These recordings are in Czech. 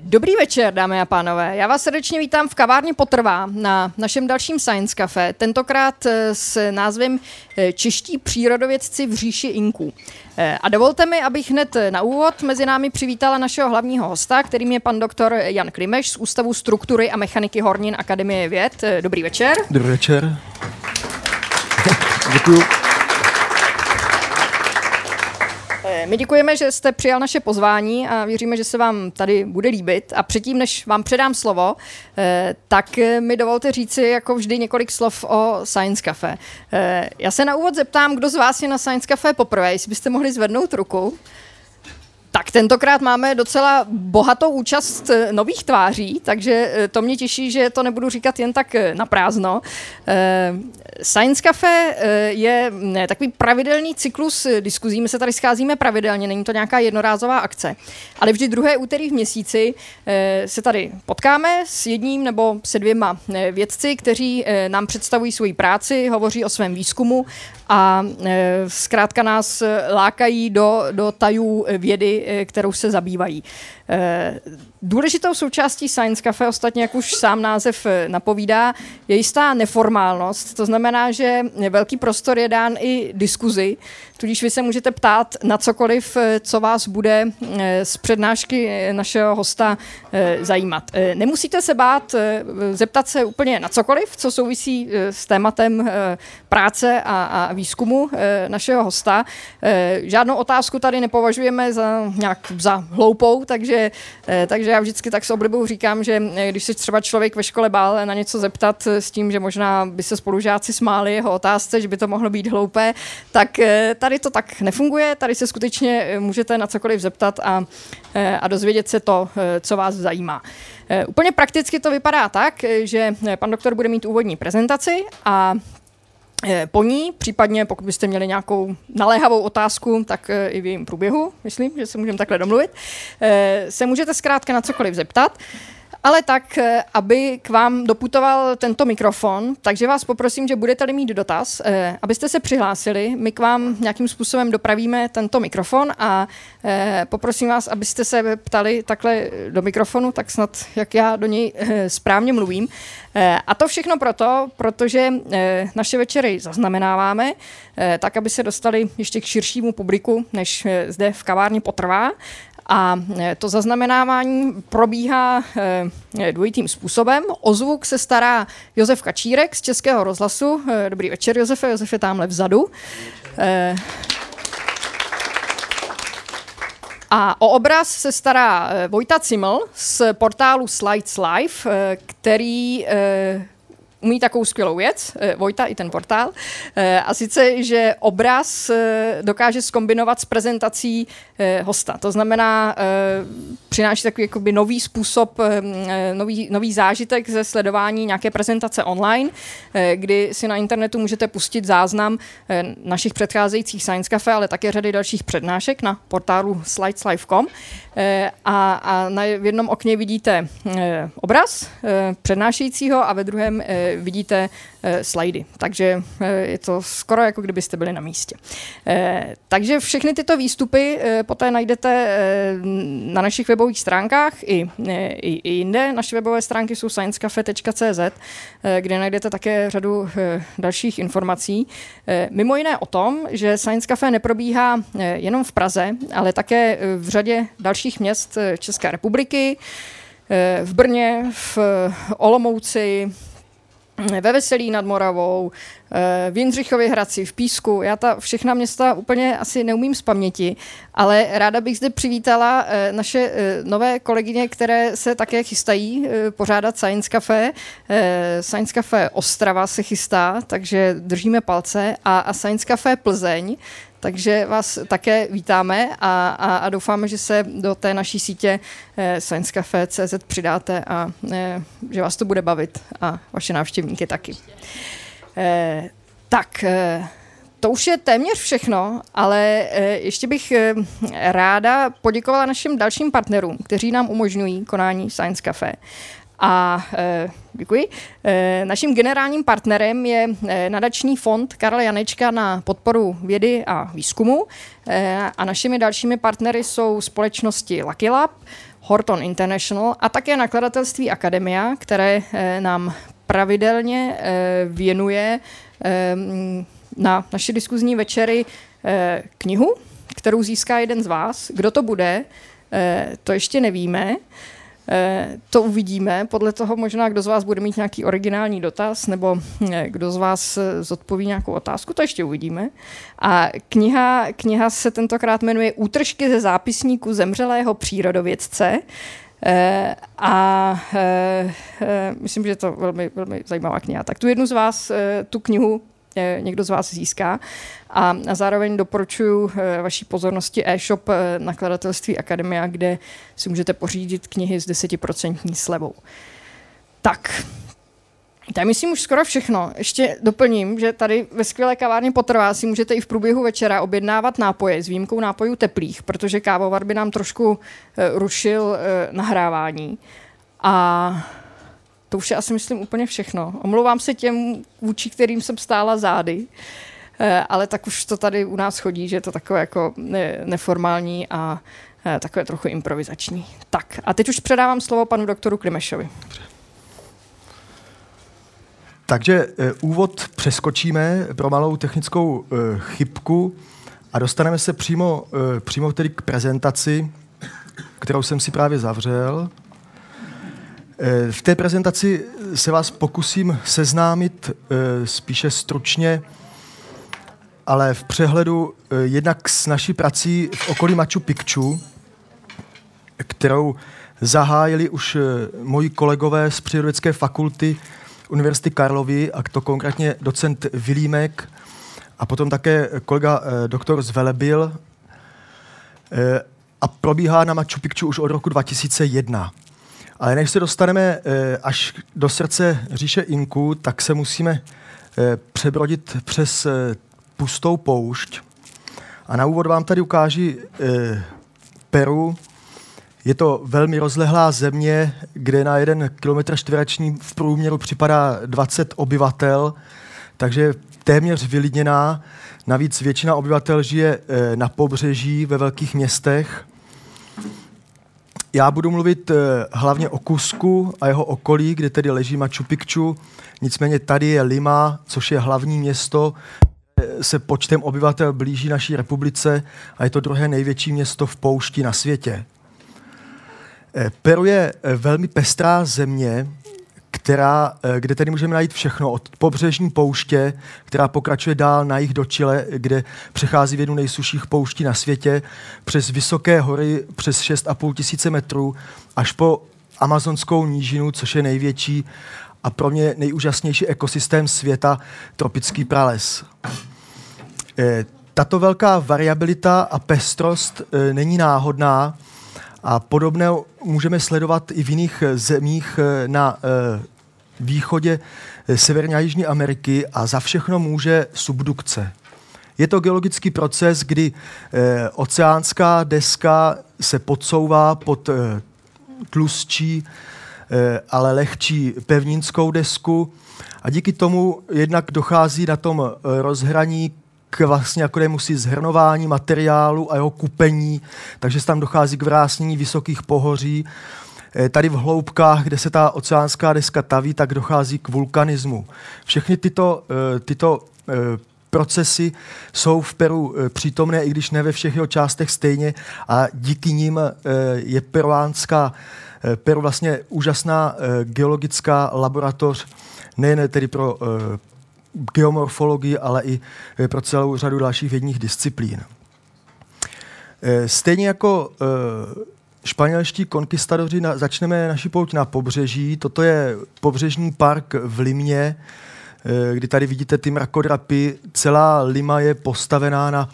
Dobrý večer, dámy a pánové. Já vás srdečně vítám v kavárně Potrvá na našem dalším Science Café, tentokrát eh, s názvem eh, Čeští přírodovědci v říši Inků. Eh, a dovolte mi, abych hned na úvod mezi námi přivítala našeho hlavního hosta, kterým je pan doktor Jan Klimeš z Ústavu struktury a mechaniky Hornin Akademie věd. Dobrý večer. Dobrý večer. Děkuji. My děkujeme, že jste přijal naše pozvání a věříme, že se vám tady bude líbit. A předtím, než vám předám slovo, eh, tak mi dovolte říci jako vždy několik slov o Science Cafe. Eh, já se na úvod zeptám, kdo z vás je na Science Cafe poprvé, jestli byste mohli zvednout ruku. Tak tentokrát máme docela bohatou účast eh, nových tváří, takže eh, to mě těší, že to nebudu říkat jen tak eh, na prázdno. Science Cafe je takový pravidelný cyklus diskuzí. My se tady scházíme pravidelně, není to nějaká jednorázová akce. Ale vždy druhé úterý v měsíci se tady potkáme s jedním nebo se dvěma vědci, kteří nám představují svoji práci, hovoří o svém výzkumu a zkrátka nás lákají do, do tajů vědy Eh, kterou se zabývají. Eh, důležitou součástí Science Cafe, ostatně jak už sám název eh, napovídá, je jistá neformálnost. To znamená, že velký prostor je dán i diskuzi, tudíž vy se můžete ptát na cokoliv, co vás bude z přednášky našeho hosta zajímat. Nemusíte se bát zeptat se úplně na cokoliv, co souvisí s tématem práce a, a výzkumu našeho hosta. Žádnou otázku tady nepovažujeme za nějak za hloupou, takže, eh, takže já vždycky tak s oblibou říkám, že eh, když se třeba člověk ve škole bál na něco zeptat s tím, že možná by se spolužáci smáli jeho otázce, že by to mohlo být hloupé, tak eh, tady to tak nefunguje, tady se skutečně můžete na cokoliv zeptat a, a dozvědět se to, co vás zajímá. Úplně prakticky to vypadá tak, že pan doktor bude mít úvodní prezentaci a Eh, po ní, případně pokud byste měli nějakou naléhavou otázku, tak eh, i v jejím průběhu, myslím, že se můžeme takhle domluvit, eh, se můžete zkrátka na cokoliv zeptat ale tak, eh, aby k vám doputoval tento mikrofon, takže vás poprosím, že budete-li mít dotaz, eh, abyste se přihlásili, my k vám nějakým způsobem dopravíme tento mikrofon a eh, poprosím vás, abyste se ptali takhle do mikrofonu, tak snad jak já do něj správně mluvím. A to všechno proto, protože naše večery zaznamenáváme, tak aby se dostali ještě k širšímu publiku, než zde v kavárně potrvá. A e, to zaznamenávání probíhá e, dvojitým způsobem. O zvuk se stará Josef Kačírek z Českého rozhlasu. E, dobrý večer, Josefe. Josef je tamhle vzadu. A o obraz se stará Vojta Ciml z portálu Slides Live, který umí takovou skvělou věc, eh, Vojta i ten portál, eh, a sice, že obraz eh, dokáže skombinovat s prezentací hosta. To znamená, přináší takový jakoby nový způsob, nový, nový zážitek ze sledování nějaké prezentace online, kdy si na internetu můžete pustit záznam našich předcházejících Science Cafe, ale také řady dalších přednášek na portálu slideslive.com a, a na, v jednom okně vidíte obraz přednášejícího a ve druhém vidíte eh, slajdy. Takže eh, je to skoro jako kdybyste byli na místě. Eh, takže všechny tyto výstupy poté najdete na našich webových stránkách i, i, i jinde. Naše webové stránky jsou sciencecafe.cz, kde najdete také řadu dalších informací. Mimo jiné o tom, že Science Cafe neprobíhá jenom v Praze, ale také v řadě dalších měst České republiky, v Brně, v Olomouci, ve Veselí nad Moravou, eh, v Jindřichově Hradci, v Písku. Já ta všechna města úplně asi neumím z paměti, ale ráda bych zde přivítala eh, naše eh, nové kolegyně, které se také chystají pořádat Science Cafe. Science Cafe Ostrava se chystá, takže držíme palce a, Science Cafe Plzeň takže vás také vítáme a, a, a doufáme, že se do té naší sítě eh, Science Cafe CZ přidáte a eh, že vás to bude bavit a vaše návštěvníky taky. Eh, tak, eh, to už je téměř všechno, ale eh, ještě bych eh, ráda poděkovala našim dalším partnerům, kteří nám umožňují konání Science Cafe. A e, děkuji. E, naším generálním partnerem je e, nadační fond Karla Janečka na podporu vědy a výzkumu. A našimi dalšími partnery jsou společnosti Lucky Lab, Horton International a také nakladatelství Akademia, které nám pravidelně věnuje na naše diskuzní večery knihu, kterou získá jeden z vás. Kdo to bude, to ještě nevíme. Eh, to uvidíme, podle toho možná, kdo z vás bude mít nějaký originální dotaz, nebo eh, kdo z vás eh, zodpoví nějakou otázku, to ještě uvidíme. A kniha, kniha se tentokrát jmenuje Útržky ze zápisníku zemřelého přírodovědce. A myslím, že je to velmi, velmi zajímavá kniha. Tak tu jednu z vás tu knihu někdo z vás získá. A zároveň doporučuji eh, vaší pozornosti e-shop eh, nakladatelství Akademia, kde si můžete pořídit knihy s 10% slevou. Tak, to myslím už skoro všechno. Ještě doplním, že tady ve skvělé kavárně Potrvá si můžete i v průběhu večera objednávat nápoje s výjimkou nápojů teplých, protože kávovar by nám trošku eh, rušil nahrávání. A to už je asi, myslím, úplně všechno. Omlouvám se těm, vůči kterým jsem stála zády, eh, ale tak už to tady u nás chodí, že je to takové jako neformální a eh, takové trochu improvizační. Tak a teď už předávám slovo panu doktoru Klimešovi. Takže eh, úvod přeskočíme pro malou technickou chybku a dostaneme se přímo, přímo tedy k prezentaci, kterou jsem si právě zavřel. V té prezentaci se vás pokusím seznámit eh, spíše stručně, ale v přehledu eh, jednak s naší prací v okolí Machu Picchu, kterou zahájili už eh, moji kolegové z Přírodovědské fakulty Univerzity Karlovy, a to konkrétně docent Vilímek a potom také kolega doktor Zvelebil. A probíhá na Machu Picchu už od roku 2001. Ale než se dostaneme eh, až do srdce říše Inku, tak se musíme eh, přebrodit přes eh, pustou poušť. A na úvod vám tady ukáži Peru. Je to velmi rozlehlá země, kde na jeden kilometr čtvereční v průměru připadá 20 obyvatel, takže téměř vylidněná. Navíc většina obyvatel žije na pobřeží ve velkých městech. Já budu mluvit uh, hlavně o Kusku a jeho okolí, kde tedy leží Machu Picchu. Nicméně tady je Lima, což je hlavní město, se počtem obyvatel blíží naší republice a je to druhé největší město v poušti na světě. Eh, Peru je eh, velmi pestrá země, která, eh, kde tedy můžeme najít všechno od pobřežní pouště, která pokračuje dál na jih do Chile, kde přechází v jednu nejsuších pouští na světě, přes vysoké hory přes 6,5 tisíce metrů, až po amazonskou nížinu, což je největší a pro mě nejúžasnější ekosystém světa, tropický prales. Eh, tato velká variabilita a pestrost eh, není náhodná, a podobné můžeme sledovat i v jiných zemích na východě eh, Severní a Jižní Ameriky a za všechno může subdukce. Je to geologický proces, kdy eh, oceánská deska se podsouvá pod eh, tlustší, eh, ale lehčí pevninskou desku a díky tomu jednak dochází na tom eh, rozhraní k vlastně jako musí zhrnování materiálu a jeho kupení, takže se tam dochází k vrásnění vysokých pohoří Eh, tady v hloubkách, kde se ta oceánská deska taví, tak dochází k vulkanismu. Všechny tyto, eh, tyto eh, procesy jsou v Peru přítomné, i když ne ve všech jeho částech stejně a díky nim je peruánská Peru vlastně úžasná geologická laboratoř, nejen tedy pro geomorfologii, ale i pro celou řadu dalších vědních disciplín. Stejně jako španělští konkistadoři, začneme naši pouť na pobřeží. Toto je pobřežní park v Limě, eh, kdy tady vidíte ty mrakodrapy. Celá Lima je postavená na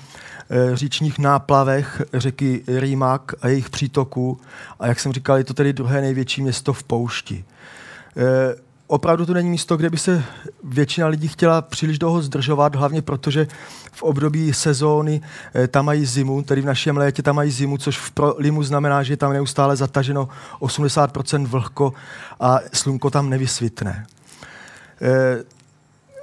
eh, říčních náplavech řeky Rýmak a jejich přítoků. A jak jsem říkal, je to tedy druhé největší město v poušti. Opravdu to není místo, kde by se většina lidí chtěla příliš dlouho zdržovat, hlavně protože v období sezóny eh, tam mají zimu, tedy v našem létě tam mají zimu, což v Limu znamená, že je tam neustále zataženo 80% vlhko a slunko tam nevysvitne. Eh,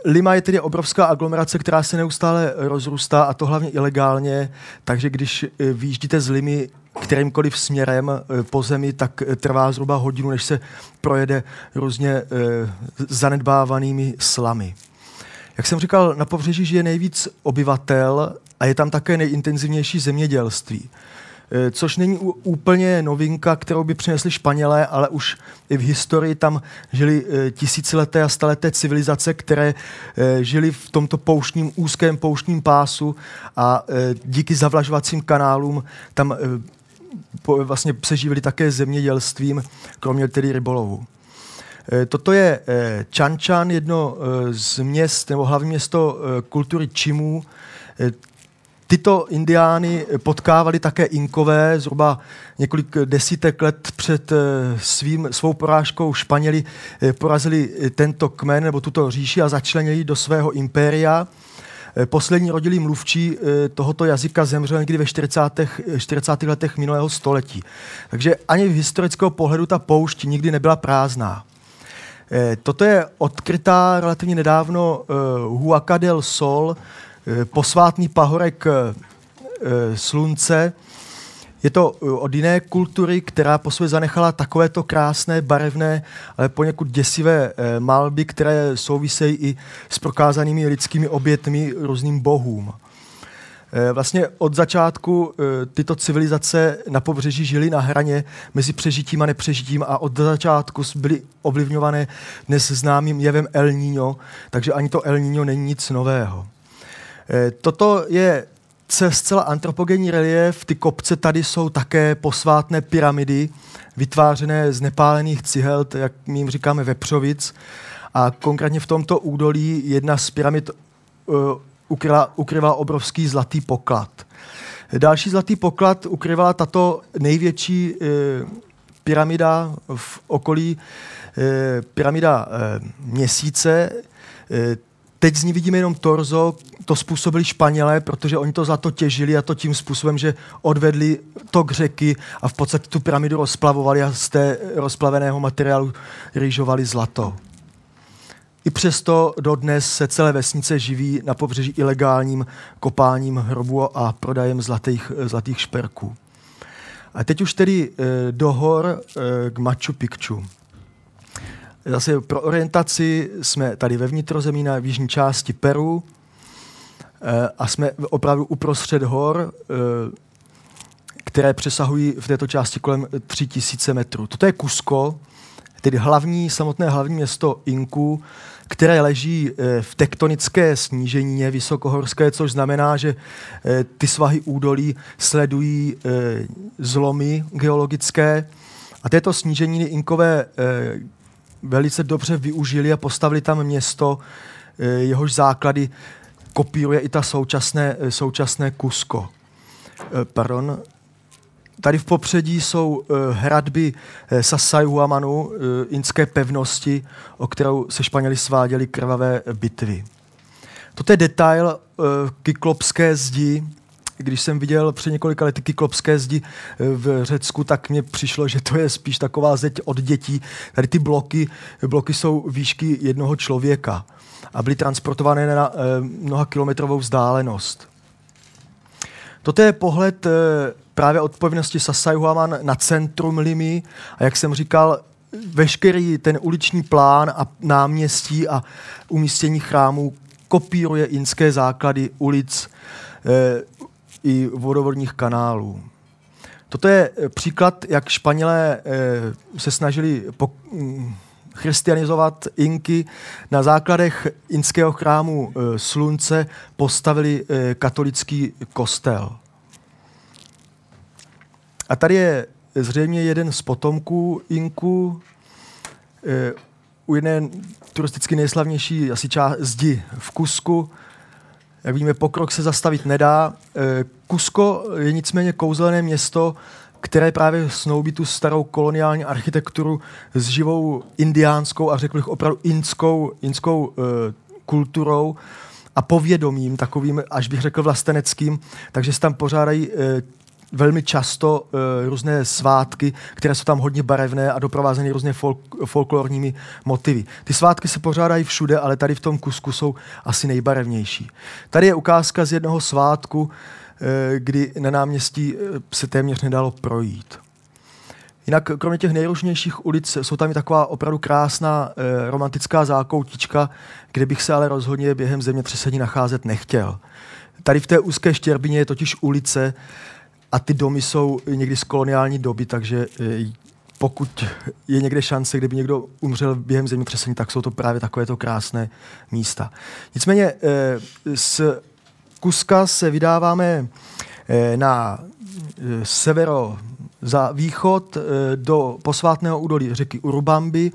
Lima je tedy obrovská aglomerace, která se neustále rozrůstá a to hlavně ilegálně, takže když eh, vyjíždíte z Limy kterýmkoliv směrem po zemi, tak trvá zhruba hodinu, než se projede různě zanedbávanými slamy. Jak jsem říkal, na pobřeží žije nejvíc obyvatel a je tam také nejintenzivnější zemědělství. Eh, což není úplně novinka, kterou by přinesli Španělé, ale už i v historii tam žili eh, tisícileté a staleté civilizace, které eh, žili v tomto pouštním, úzkém pouštním pásu a díky zavlažovacím kanálům tam vlastně se živili také zemědělstvím, kromě tedy rybolovu. Toto je Čančan, jedno z měst, nebo hlavní město kultury Čimů. Tyto indiány potkávali také Inkové zhruba několik desítek let před svým, svou porážkou Španěli porazili tento kmen nebo tuto říši a začlenili do svého impéria. Eh, poslední rodilý mluvčí tohoto jazyka zemřel někdy ve 40. 40. letech minulého století. Takže ani v historického pohledu ta poušť nikdy nebyla prázdná. Toto je odkrytá relativně nedávno Huaca del Sol, Eh, posvátný pahorek eh, eh, slunce. Je to od jiné kultury, která po sobě zanechala takovéto krásné, barevné, ale poněkud děsivé malby, které souvisejí i s prokázanými lidskými obětmi různým bohům. Vlastně od začátku tyto civilizace na pobřeží žily na hraně mezi přežitím a nepřežitím a od začátku byly ovlivňované dnes známým jevem El Niño, takže ani to El Niño není nic nového. Eh, toto je zcela antropogenní relief. Ty kopce tady jsou také posvátné pyramidy, vytvářené z nepálených cihel, jak my jim říkáme vepřovic. A konkrétně v tomto údolí jedna z pyramid uh, ukryla, ukryvala obrovský zlatý poklad. Další zlatý poklad ukryvala tato největší uh, pyramida v okolí, uh, pyramida uh, měsíce. Uh, Teď z ní vidíme jenom torzo, to způsobili Španělé, protože oni to za to těžili a to tím způsobem, že odvedli to k řeky a v podstatě tu pyramidu rozplavovali a z té rozplaveného materiálu rýžovali zlato. I přesto dodnes se celé vesnice živí na pobřeží ilegálním kopáním hrobu a prodajem zlatých, zlatých šperků. A teď už tedy e, do hor e, k Machu Picchu. Zase pro orientaci jsme tady ve vnitrozemí na jižní části Peru eh, a jsme opravdu uprostřed hor, eh, které přesahují v této části kolem 3000 metrů. Toto je Cusco, tedy hlavní, samotné hlavní město Inku, které leží eh, v tektonické sníženině vysokohorské, což znamená, že ty svahy údolí sledují zlomy geologické. A této sníženiny Inkové velice dobře využili a postavili tam město, eh, jehož základy kopíruje i ta současné, eh, současné Kusko. Eh, pardon. Tady v popředí jsou hradby Sasayuamanu, inské pevnosti, o kterou se Španěli sváděli krvavé bitvy. Toto je detail kyklopské zdi, když jsem viděl před několika lety kyklopské zdi eh, v Řecku, tak mně přišlo, že to je spíš taková zeď od dětí. Tady ty bloky, bloky jsou výšky jednoho člověka a byly transportované na eh, mnoha kilometrovou vzdálenost. Toto je pohled eh, právě odpovědnosti Sasayuaman na centrum Limy a jak jsem říkal, veškerý ten uliční plán a náměstí a umístění chrámů kopíruje inské základy ulic i vodovodních kanálů. Toto je eh, příklad, jak Španělé eh, se snažili mm, christianizovat Inky. Na základech inského chrámu eh, Slunce postavili katolický kostel. A tady je zřejmě jeden z potomků Inku, u jedné turisticky nejslavnější asi část zdi v Kusku, jak víme, pokrok se zastavit nedá. Kusko eh, je nicméně kouzelné město, které právě snoubí tu starou koloniální architekturu s živou indiánskou a řekl bych opravdu inskou, inskou uh, kulturou a povědomím, takovým, až bych řekl vlasteneckým, takže se tam pořádají uh, velmi často uh, různé svátky, které jsou tam hodně barevné a doprovázeny různě folk, folklorními motivy. Ty svátky se pořádají všude, ale tady v tom kusku jsou asi nejbarevnější. Tady je ukázka z jednoho svátku, kdy na náměstí se téměř nedalo projít. Jinak kromě těch nejružnějších ulic jsou tam i taková opravdu krásná e, romantická zákoutička, kde bych se ale rozhodně během zemětřesení nacházet nechtěl. Tady v té úzké štěrbině je totiž ulice a ty domy jsou někdy z koloniální doby, takže pokud je někde šance, kdyby někdo umřel během zemětřesení, tak jsou to právě takovéto krásné místa. Nicméně z Kuska se vydáváme e, na severo za východ eh, do posvátného údolí řeky Urubambi.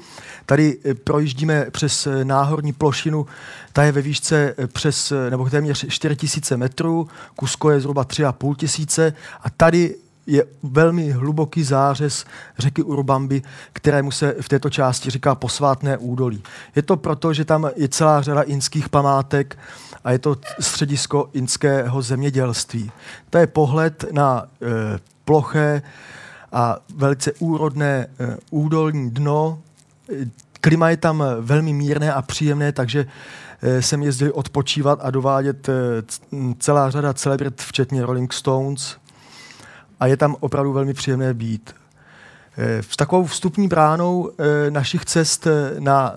Tady eh, projíždíme přes eh, náhorní plošinu, ta je ve výšce přes, nebo téměř 4000 metrů, Kusko je zhruba 3,5 tisíce a tady je velmi hluboký zářez řeky Urubambi, kterému se v této části říká posvátné údolí. Je to proto, že tam je celá řada inských památek a je to středisko inského zemědělství. To je pohled na e, ploché a velice úrodné eh, údolní dno. Klima je tam velmi mírné a příjemné, takže jsem jezdil odpočívat a dovádět eh, celá řada celebrit, včetně Rolling Stones. A je tam opravdu velmi příjemné být. S takovou vstupní bránou našich cest na,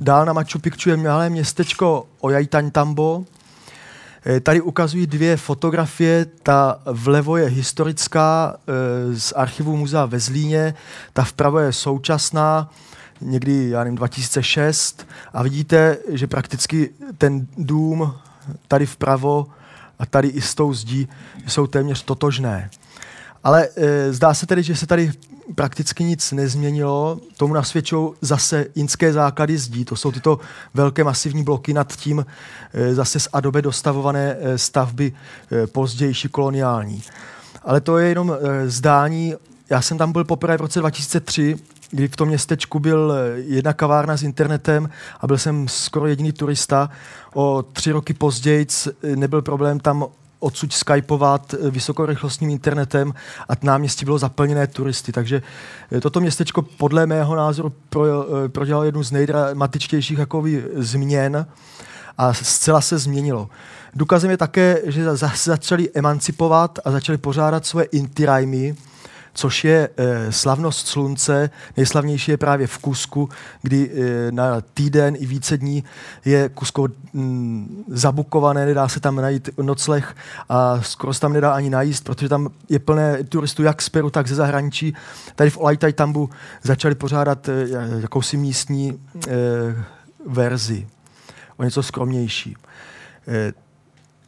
dál na Machu Picchu je malé městečko Ollantaytambo, Eh, tady ukazují dvě fotografie. Ta vlevo je historická eh, z archivu muzea ve Zlíně, ta vpravo je současná, někdy, já nevím, 2006 a vidíte, že prakticky ten dům tady vpravo a tady i s tou zdí jsou téměř totožné. Ale e, zdá se tedy, že se tady prakticky nic nezměnilo. Tomu nasvědčují zase inské základy zdí. To jsou tyto velké masivní bloky nad tím e, zase z Adobe dostavované e, stavby e, pozdější koloniální. Ale to je jenom zdání. Já jsem tam byl poprvé v roce 2003, kdy v tom městečku byl jedna kavárna s internetem a byl jsem skoro jediný turista. O tři roky později nebyl problém tam odsud skypovat eh, vysokorychlostním internetem a náměstí bylo zaplněné turisty. Takže eh, toto městečko podle mého názoru pro, eh, prodělalo jednu z nejdramatičtějších jakoby, změn a zcela se změnilo. Důkazem je také, že začali emancipovat a začali pořádat svoje intirajmy, což je e, slavnost slunce. Nejslavnější je právě v Kusku, kdy e, na týden i více dní je Kusko mm, zabukované, nedá se tam najít nocleh a skoro se tam nedá ani najíst, protože tam je plné turistů jak z Peru, tak ze zahraničí. Tady v Olajtaj Tambu začali pořádat e, jakousi místní verzi, o něco skromnější.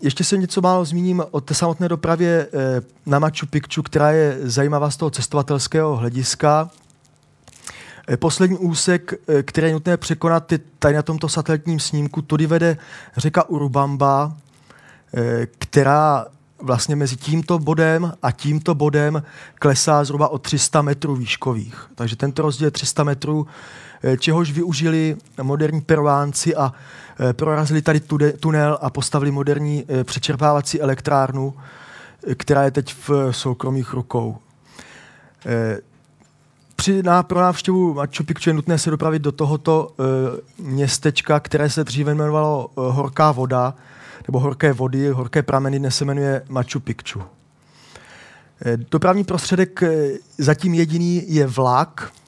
Ještě se něco málo zmíním o té samotné dopravě eh, na Machu Picchu, která je zajímavá z toho cestovatelského hlediska. Eh, poslední úsek, eh, který je nutné překonat, je tady na tomto satelitním snímku. Tudy vede řeka Urubamba, která vlastně mezi tímto bodem a tímto bodem klesá zhruba o 300 metrů výškových. Takže tento rozdíl je 300 metrů, čehož využili moderní peruánci a Eh, prorazili tady tunel a postavili moderní eh, přečerpávací elektrárnu, eh, která je teď v soukromých rukou. Při ná, pro návštěvu Machu Picchu je nutné se dopravit do tohoto městečka, které se dříve jmenovalo Horká voda, nebo Horké vody, Horké prameny, dnes se jmenuje Machu Picchu. Dopravní prostředek zatím jediný je vlak, Eh,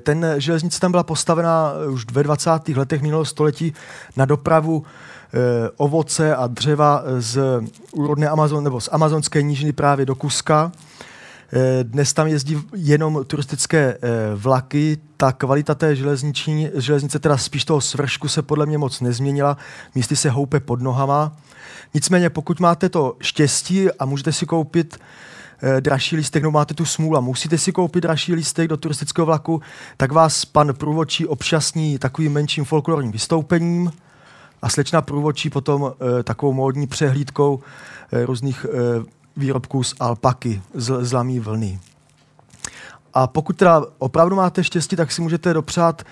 ten železnice tam byla postavena už ve 20. letech minulého století na dopravu eh, ovoce a dřeva z úrodné Amazon, nebo z amazonské nížiny právě do Kuska. Eh, dnes tam jezdí jenom turistické vlaky, ta kvalita té železniční, železnice, teda spíš toho svršku se podle mě moc nezměnila, místy se houpe pod nohama. Nicméně pokud máte to štěstí a můžete si koupit eh, dražší lístek, no máte tu smůlu a musíte si koupit dražší lístek do turistického vlaku, tak vás pan průvodčí občasní takovým menším folklorním vystoupením a slečna průvodčí potom eh, takovou módní přehlídkou eh, různých eh, výrobků z alpaky, z, z lamí vlny. A pokud teda opravdu máte štěstí, tak si můžete dopřát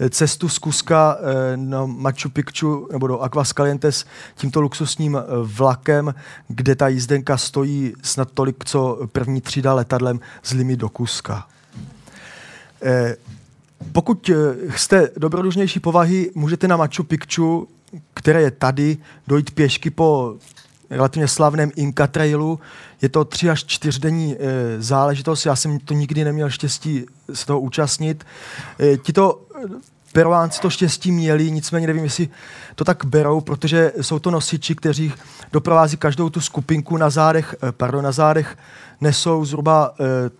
eh, cestu z Kuska eh, na Machu Picchu nebo do Aquascalientes tímto luxusním eh, vlakem, kde ta jízdenka stojí snad tolik, co první třída letadlem z Limy do Kuska. Pokud jste dobrodružnější povahy, můžete na Machu Picchu, které je tady, dojít pěšky po relativně slavném Inca Trailu. Je to tři až čtyřdenní záležitost, já jsem to nikdy neměl štěstí se toho účastnit. Tito Peruánci to štěstí měli, nicméně nevím, jestli to tak berou, protože jsou to nosiči, kteří doprovází každou tu skupinku na zádech, pardon, na zádech nesou zhruba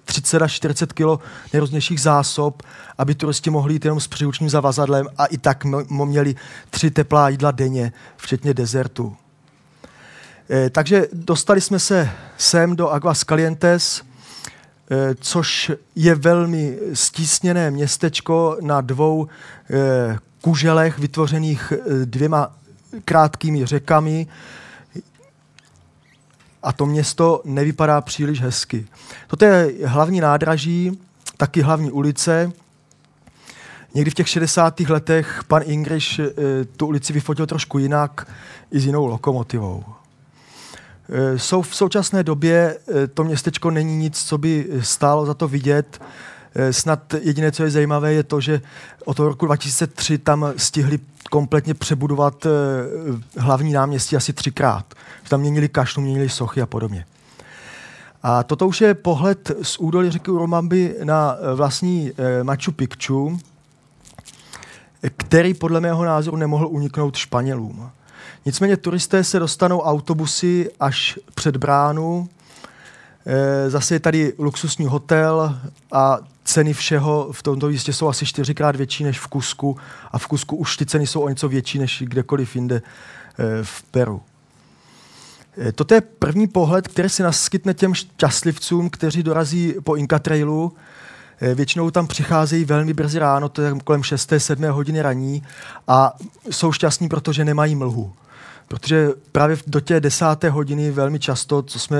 30 až 40 kg nejrůznějších zásob, aby turisti mohli jít jenom s příručním zavazadlem a i tak měli tři teplá jídla denně, včetně dezertu. Eh, takže dostali jsme se sem do Aguas Calientes, eh, což je velmi stísněné městečko na dvou eh, kuželech vytvořených dvěma krátkými řekami, a to město nevypadá příliš hezky. Toto je hlavní nádraží, taky hlavní ulice. Někdy v těch 60. letech pan Ingriš e, tu ulici vyfotil trošku jinak i s jinou lokomotivou. E, jsou v současné době e, to městečko není nic, co by stálo za to vidět. Snad jediné, co je zajímavé, je to, že od toho roku 2003 tam stihli kompletně přebudovat hlavní náměstí asi třikrát. Tam měnili kašnu, měnili sochy a podobně. A toto už je pohled z údolí řeky Urumamby na vlastní Machu Picchu, který podle mého názoru nemohl uniknout Španělům. Nicméně turisté se dostanou autobusy až před bránu. Zase je tady luxusní hotel a ceny všeho v tomto místě jsou asi čtyřikrát větší než v Kusku a v Kusku už ty ceny jsou o něco větší než kdekoliv jinde eh, v Peru. Eh, toto je první pohled, který si naskytne těm šťastlivcům, kteří dorazí po Inca Trailu. Eh, většinou tam přicházejí velmi brzy ráno, to je kolem 6. 7. hodiny raní a jsou šťastní, protože nemají mlhu. Protože právě do té desáté hodiny velmi často, co jsme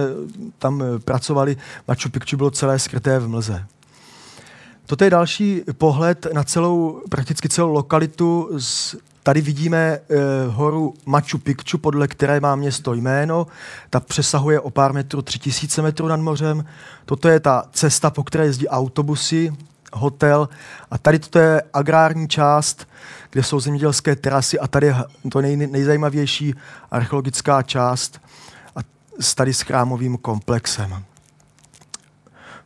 tam pracovali, Machu Picchu bylo celé skryté v mlze. Toto je další pohled na celou, prakticky celou lokalitu. Z, tady vidíme e, horu Machu Picchu, podle které má město jméno. Ta přesahuje o pár metrů, 3000 metrů nad mořem. Toto je ta cesta, po které jezdí autobusy, hotel. A tady toto je agrární část, kde jsou zemědělské terasy a tady je to nej, nejzajímavější archeologická část a tady s chrámovým komplexem.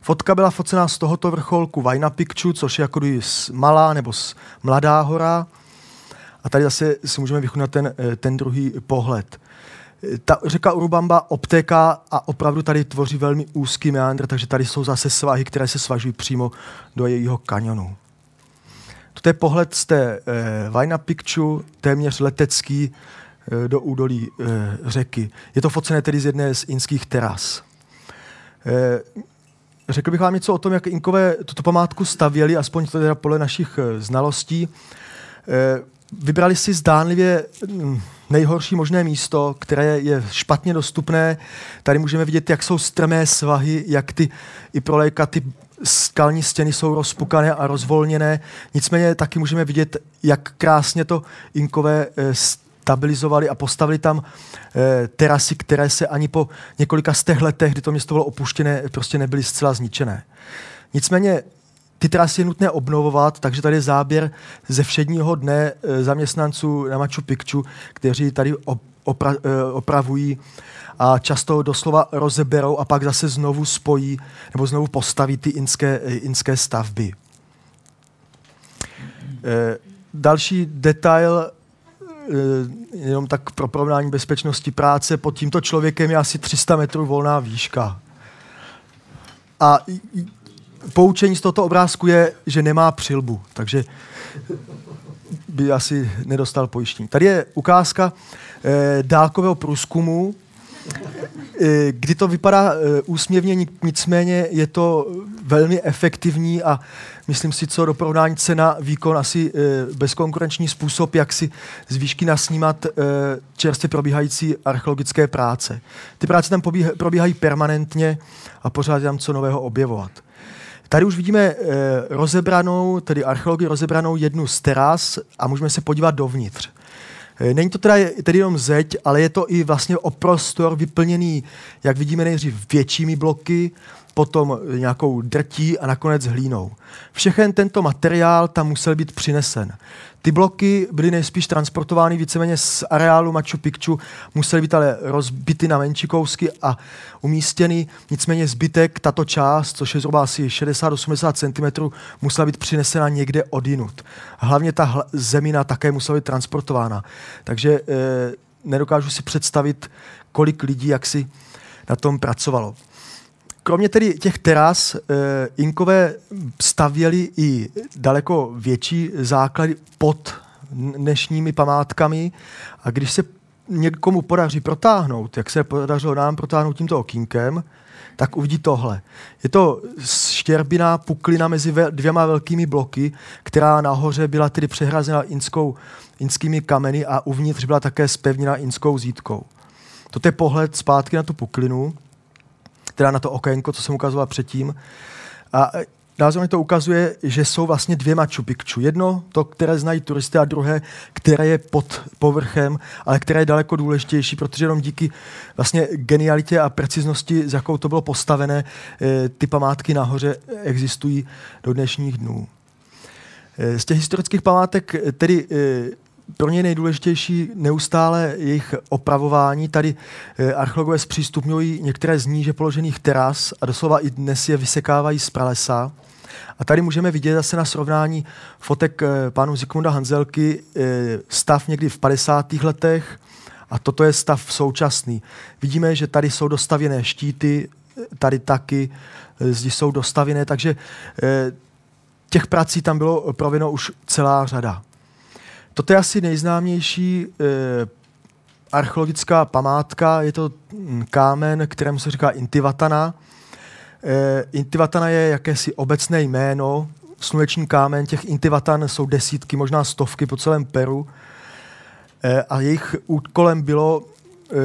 Fotka byla focená z tohoto vrcholku Vajna Picchu, což je jako malá nebo mladá hora. A tady zase si můžeme vychutnat ten, eh, ten druhý pohled. Ta řeka Urubamba obtéká a opravdu tady tvoří velmi úzký meandr, takže tady jsou zase svahy, které se svažují přímo do jejího kanionu. To je pohled z té eh, Vajna Picchu, téměř letecký eh, do údolí eh, řeky. Je to focené tedy z jedné z inských teras. Eh, Řekl bych vám něco o tom, jak Inkové tuto památku stavěli, aspoň to teda podle našich eh, znalostí. Eh, vybrali si zdánlivě hm, nejhorší možné místo, které je špatně dostupné. Tady můžeme vidět, jak jsou strmé svahy, jak ty i proléka ty skalní stěny jsou rozpukané a rozvolněné. Nicméně taky můžeme vidět, jak krásně to Inkové eh, stabilizovali a postavili tam e, terasy, které se ani po několika z těch letech, kdy to město bylo opuštěné, prostě nebyly zcela zničené. Nicméně ty trasy je nutné obnovovat, takže tady je záběr ze všedního dne e, zaměstnanců na Machu Picchu, kteří tady opra, e, opravují a často doslova rozeberou a pak zase znovu spojí nebo znovu postaví ty inské, inské stavby. E, další detail Eh, jenom tak pro porovnání bezpečnosti práce, pod tímto člověkem je asi 300 metrů volná výška. A poučení z tohoto obrázku je, že nemá přilbu, takže by asi nedostal pojištění. Tady je ukázka eh, dálkového průzkumu, eh, kdy to vypadá eh, úsměvně, nicméně je to velmi efektivní a myslím si, co do porovnání cena, výkon, asi bezkonkurenční způsob, jak si z výšky nasnímat čerstvě probíhající archeologické práce. Ty práce tam probíhají permanentně a pořád tam co nového objevovat. Tady už vidíme rozebranou, tedy archeologii rozebranou jednu z teras a můžeme se podívat dovnitř. Není to teda tedy jenom zeď, ale je to i vlastně o prostor vyplněný, jak vidíme nejdřív většími bloky, potom nějakou drtí a nakonec hlínou. Všechen tento materiál tam musel být přinesen. Ty bloky byly nejspíš transportovány víceméně z areálu Machu Picchu, musely být ale rozbity na menší kousky a umístěny. Nicméně zbytek, tato část, což je zhruba asi 60-80 cm, musela být přinesena někde odinut. Hlavně ta zemina také musela být transportována. Takže e, nedokážu si představit, kolik lidí jak si na tom pracovalo. Kromě tedy těch teras, e, Inkové stavěli i daleko větší základy pod dnešními památkami a když se někomu podaří protáhnout, jak se podařilo nám protáhnout tímto okýnkem, tak uvidí tohle. Je to štěrbina, puklina mezi dvěma velkými bloky, která nahoře byla tedy přehrazena inskou, inskými kameny a uvnitř byla také spevněna inskou zítkou. Toto je pohled zpátky na tu puklinu teda na to okénko, co jsem ukazoval předtím. A e, názorně to ukazuje, že jsou vlastně dvě Machu Picchu. Jedno, to, které znají turisty, a druhé, které je pod povrchem, ale které je daleko důležitější, protože jenom díky vlastně genialitě a preciznosti, s jakou to bylo postavené, e, ty památky nahoře existují do dnešních dnů. E, z těch historických památek tedy pro ně nejdůležitější neustále jejich opravování. Tady eh, archeologové zpřístupňují některé z níže položených teras a doslova i dnes je vysekávají z pralesa. A tady můžeme vidět zase na srovnání fotek eh, pánu Zikmunda Hanzelky eh, stav někdy v 50. letech a toto je stav současný. Vidíme, že tady jsou dostavěné štíty, tady taky zdi jsou dostavěné, takže těch prací tam bylo provedeno už celá řada. Toto je asi nejznámější e, archeologická památka. Je to hm, kámen, kterému se říká Intivatana. E, Intivatana je jakési obecné jméno. Sluneční kámen, těch Intivatan jsou desítky, možná stovky po celém Peru. E, a jejich úkolem bylo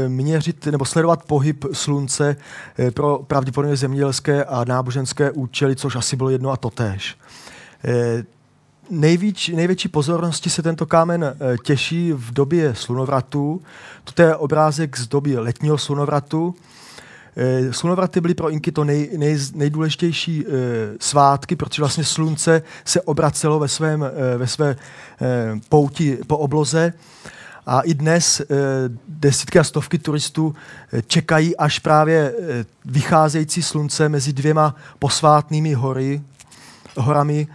měřit nebo sledovat pohyb slunce pro pravděpodobně zemědělské a náboženské účely, což asi bylo jedno a totéž nejvíc, největší pozornosti se tento kámen eh, těší v době slunovratu. Toto je obrázek z doby letního slunovratu. Eh, slunovraty byly pro Inky to nej, nej, nejdůležitější e, svátky, protože vlastně slunce se obracelo ve, svém, e, ve své e, pouti po obloze. A i dnes e, desítky a stovky turistů čekají, až právě e, vycházející slunce mezi dvěma posvátnými hory, horami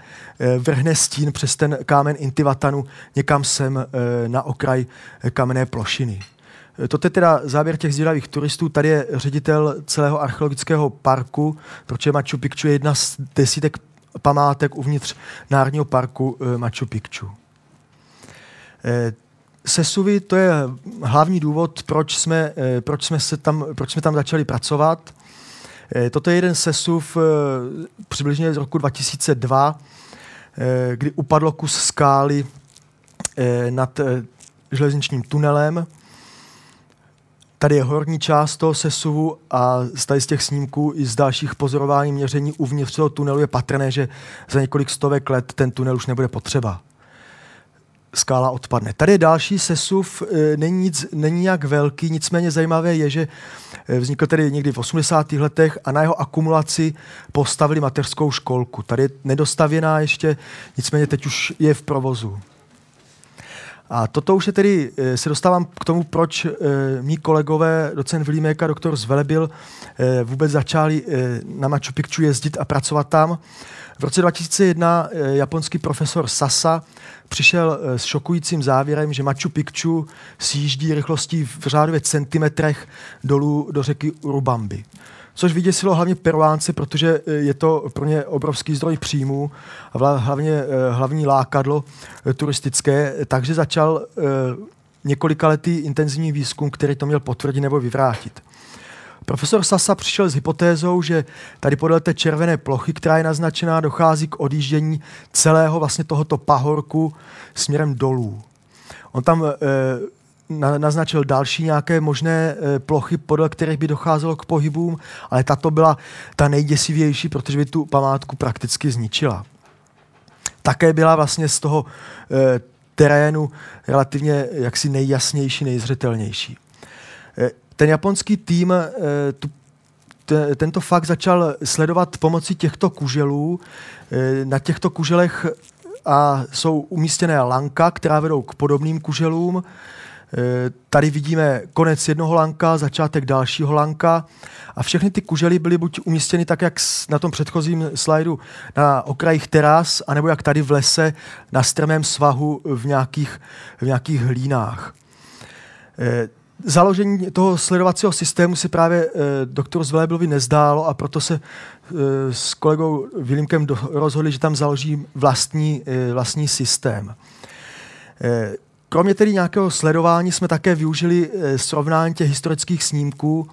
vrhne stín přes ten kámen Intivatanu někam sem eh, na okraj eh, kamenné plošiny. To je teda záběr těch zvědavých turistů. Tady je ředitel celého archeologického parku, protože Machu Picchu je jedna z desítek památek uvnitř Národního parku Machu Picchu. Sesuvy to je hlavní důvod, proč jsme, proč jsme, se tam, proč jsme tam začali pracovat. Toto je jeden sesuv přibližně z roku 2002, Eh, kdy upadlo kus skály eh, nad eh, železničním tunelem. Tady je horní část toho sesuvu a z těch snímků i z dalších pozorování měření uvnitř toho tunelu je patrné, že za několik stovek let ten tunel už nebude potřeba. Skála odpadne. Tady je další sesuv, není, nic, není nějak velký, nicméně zajímavé je, že Eh, vznikl tedy někdy v 80. letech a na jeho akumulaci postavili mateřskou školku. Tady je nedostavěná ještě, nicméně teď už je v provozu. A toto už je tedy, eh, se dostávám k tomu, proč e, mý kolegové, docent Vilímek a doktor Zvelebil, e, vůbec začali e, na Machu Picchu jezdit a pracovat tam. V roce 2001 e, japonský profesor Sasa přišel s šokujícím závěrem, že Machu Picchu sjíždí rychlostí v řádově centimetrech dolů do řeky Urubambi což vyděsilo hlavně Peruánci, protože e, je to pro ně obrovský zdroj příjmů a hlavně e, hlavní lákadlo e, turistické, takže začal několikaletý intenzivní výzkum, který to měl potvrdit nebo vyvrátit. Profesor Sasa přišel s hypotézou, že tady podle té červené plochy, která je naznačená, dochází k odjíždění celého vlastně tohoto pahorku směrem dolů. On tam e, naznačil další nějaké možné e, plochy, podle kterých by docházelo k pohybům, ale tato byla ta nejděsivější, protože by tu památku prakticky zničila. Také byla vlastně z toho e, terénu relativně jaksi nejjasnější, nejzřetelnější. E, ten japonský tým e, tu tento fakt začal sledovat pomocí těchto kuželů. Na těchto kuželech a jsou umístěné lanka, která vedou k podobným kuželům. Tady vidíme konec jednoho lanka, začátek dalšího lanka a všechny ty kužely byly buď umístěny tak, jak na tom předchozím slajdu na okrajích teras, anebo jak tady v lese na strmém svahu v nějakých, v nějakých hlínách. Eh, založení toho sledovacího systému si právě eh, doktor Zvelebilovi nezdálo a proto se eh, s kolegou Vilimkem rozhodli, že tam založí vlastní, vlastní systém. Kromě tedy nějakého sledování jsme také využili srovnání těch historických snímků,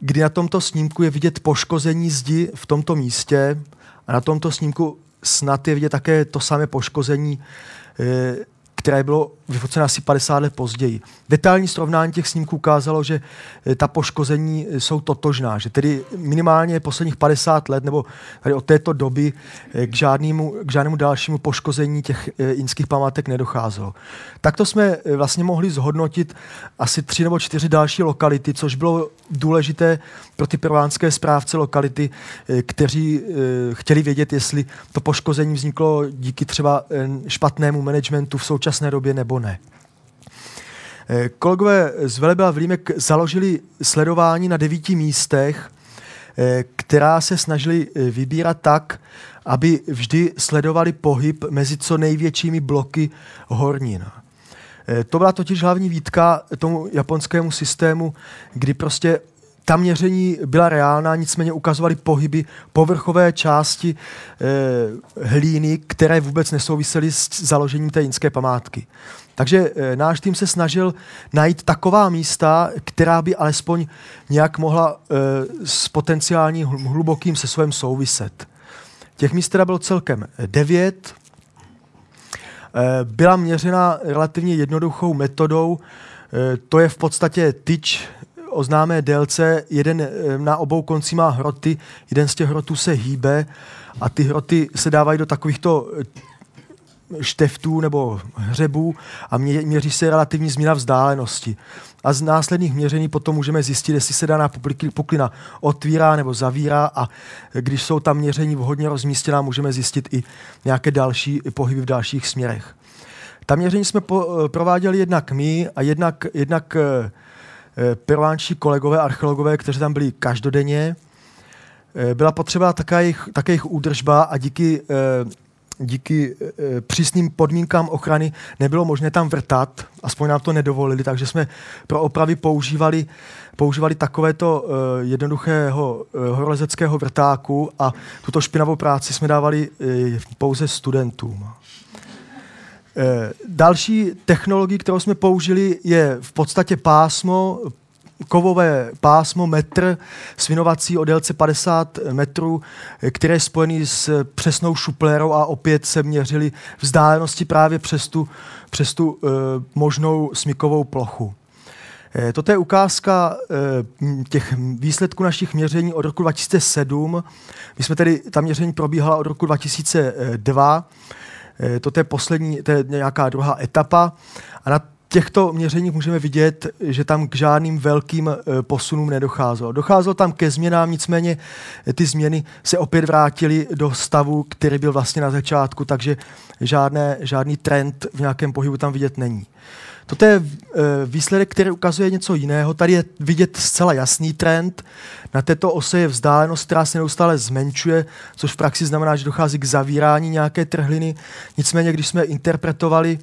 kdy na tomto snímku je vidět poškození zdi v tomto místě a na tomto snímku snad je vidět také to samé poškození které bylo vyfoceno asi 50 let později. Detailní srovnání těch snímků ukázalo, že eh, ta poškození eh, jsou totožná, že tedy minimálně posledních 50 let nebo tady od této doby eh, k žádnému, k žádnému dalšímu poškození těch inských památek nedocházelo. Takto jsme vlastně mohli zhodnotit asi tři nebo čtyři další lokality, což bylo důležité pro ty peruánské správce lokality, kteří chtěli vědět, jestli to poškození vzniklo díky třeba špatnému managementu v současné době nebo ne. Eh, kolegové z Velebila Vlímek založili sledování na devíti místech, eh, která se snažili eh, vybírat tak, aby vždy sledovali pohyb mezi co největšími bloky hornin. To byla totiž hlavní výtka tomu japonskému systému, kdy prostě ta měření byla reálná, nicméně ukazovaly pohyby povrchové části e, hlíny, které vůbec nesouvisely s založením té jinské památky. Takže e, náš tým se snažil najít taková místa, která by alespoň nějak mohla e, s potenciálním hlubokým se svém souviset. Těch míst teda bylo celkem devět. E, byla měřena relativně jednoduchou metodou, to je v podstatě tyč o známé délce, jeden eh, na obou koncích má hroty, jeden z těch hrotů se hýbe a ty hroty se dávají do takovýchto eh, šteftů nebo hřebů a mě, měří se relativní změna vzdálenosti. A z následných měření potom můžeme zjistit, jestli se daná puklina otvírá nebo zavírá a když jsou tam měření vhodně rozmístěná, můžeme zjistit i nějaké další pohyby v dalších směrech. Ta měření jsme po, eh, prováděli jednak my a jednak, jednak peruánští kolegové, archeologové, kteří tam byli každodenně. Byla potřeba také jejich, také jejich údržba a díky, díky přísným podmínkám ochrany nebylo možné tam vrtat, aspoň nám to nedovolili, takže jsme pro opravy používali, používali takovéto jednoduchého horolezeckého vrtáku a tuto špinavou práci jsme dávali pouze studentům. Eh, další technologie, kterou jsme použili, je v podstatě pásmo, kovové pásmo metr svinovací o délce 50 metrů, které je spojený s přesnou šuplérou a opět se měřili vzdálenosti právě přes tu, přes tu uh, možnou smykovou plochu. Toto je ukázka těch výsledků našich měření od roku 2007. My jsme tedy, ta měření probíhala od roku 2002 Eh, to je poslední, to je nějaká druhá etapa a na těchto měřeních můžeme vidět, že tam k žádným velkým eh, posunům nedocházelo. Docházelo tam ke změnám, nicméně eh, ty změny se opět vrátily do stavu, který byl vlastně na začátku, takže žádné, žádný trend v nějakém pohybu tam vidět není. Toto je eh, výsledek, který ukazuje něco jiného. Tady je vidět zcela jasný trend. Na této ose je vzdálenost, která se neustále zmenšuje, což v praxi znamená, že dochází k zavírání nějaké trhliny. Nicméně, když jsme interpretovali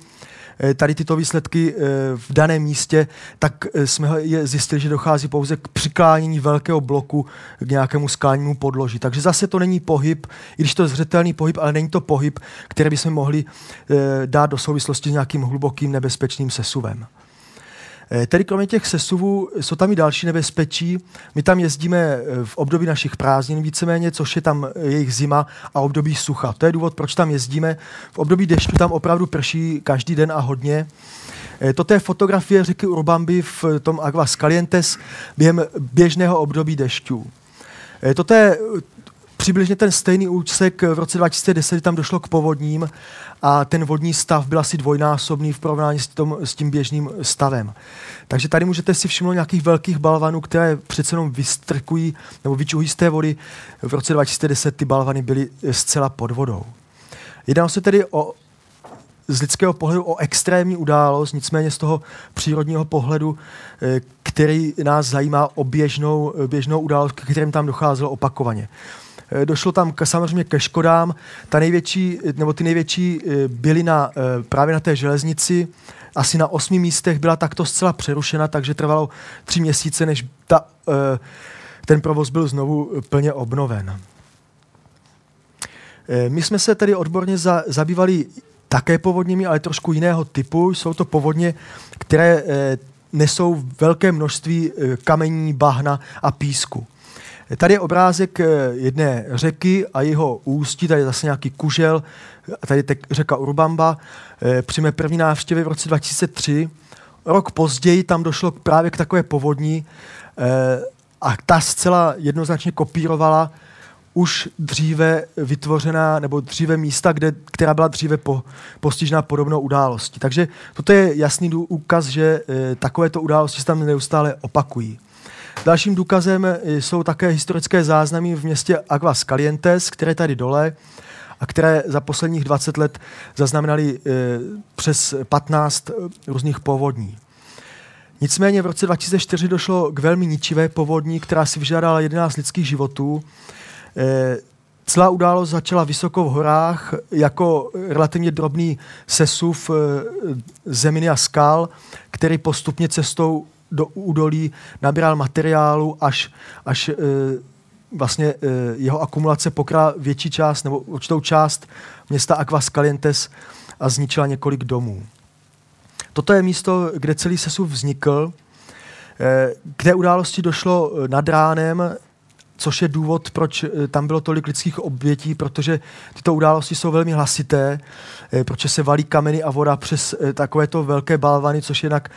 tady tyto výsledky eh, v daném místě, tak eh, jsme zjistili, že dochází pouze k přiklánění velkého bloku k nějakému skalnímu podloží. Takže zase to není pohyb, i když to je zřetelný pohyb, ale není to pohyb, který bychom mohli dát do souvislosti s nějakým hlubokým nebezpečným sesuvem. Eh, tedy kromě těch sesuvů jsou tam i další nebezpečí. My tam jezdíme eh, v období našich prázdnin víceméně, což je tam eh, jejich zima a období sucha. To je důvod, proč tam jezdíme. V období dešťu tam opravdu prší každý den a hodně. Toto je fotografie řeky Urbambi v tom Aguas Calientes během běžného období dešťů. Toto je přibližně ten stejný úsek v roce 2010 tam došlo k povodním a ten vodní stav byl asi dvojnásobný v porovnání s, tom, s tím běžným stavem. Takže tady můžete si všimnout nějakých velkých balvanů, které přece jenom vystrkují nebo vyčuhují z té vody. V roce 2010 ty balvany byly zcela pod vodou. Jedná se tedy o z lidského pohledu o extrémní událost, nicméně z toho přírodního pohledu, eh, který nás zajímá o běžnou, běžnou událost, k kterým tam docházelo opakovaně. Eh, došlo tam k, samozřejmě ke škodám. Ta největší, nebo ty největší eh, byly na, právě na té železnici. Asi na osmi místech byla takto zcela přerušena, takže trvalo tři měsíce, než ta, ten provoz byl znovu plně obnoven. My jsme se tedy odborně za, zabývali také povodněmi, ale trošku jiného typu. Jsou to povodně, které eh, nesou velké množství eh, kamení, bahna a písku. Tady je obrázek eh, jedné řeky a jeho ústí, tady je zase nějaký kužel, tady je řeka Urbamba. Při mé první návštěvě v roce 2003, rok později tam došlo právě k takové povodní a ta zcela jednoznačně kopírovala už dříve vytvořená, nebo dříve místa, kde, která byla dříve po, postižná podobnou událostí. Takže toto je jasný důkaz, že e, takovéto události se tam neustále opakují. Dalším důkazem jsou také historické záznamy v městě Aguas Calientes, které tady dole a které za posledních 20 let zaznamenaly e, přes 15 různých povodní. Nicméně v roce 2004 došlo k velmi ničivé povodní, která si vyžádala 11 lidských životů Eh, celá událost začala vysoko v horách jako relativně drobný sesuv eh, zeminy a skal, který postupně cestou do údolí nabíral materiálu, až, až eh, vlastně jeho akumulace pokryla větší část nebo určitou část města Aquas Calientes a zničila několik domů. Toto je místo, kde celý sesuv vznikl. K té události došlo nad ránem což je důvod, proč eh, tam bylo tolik lidských obětí, protože tyto události jsou velmi hlasité, eh, proč se valí kameny a voda přes eh, takovéto velké balvany, což jednak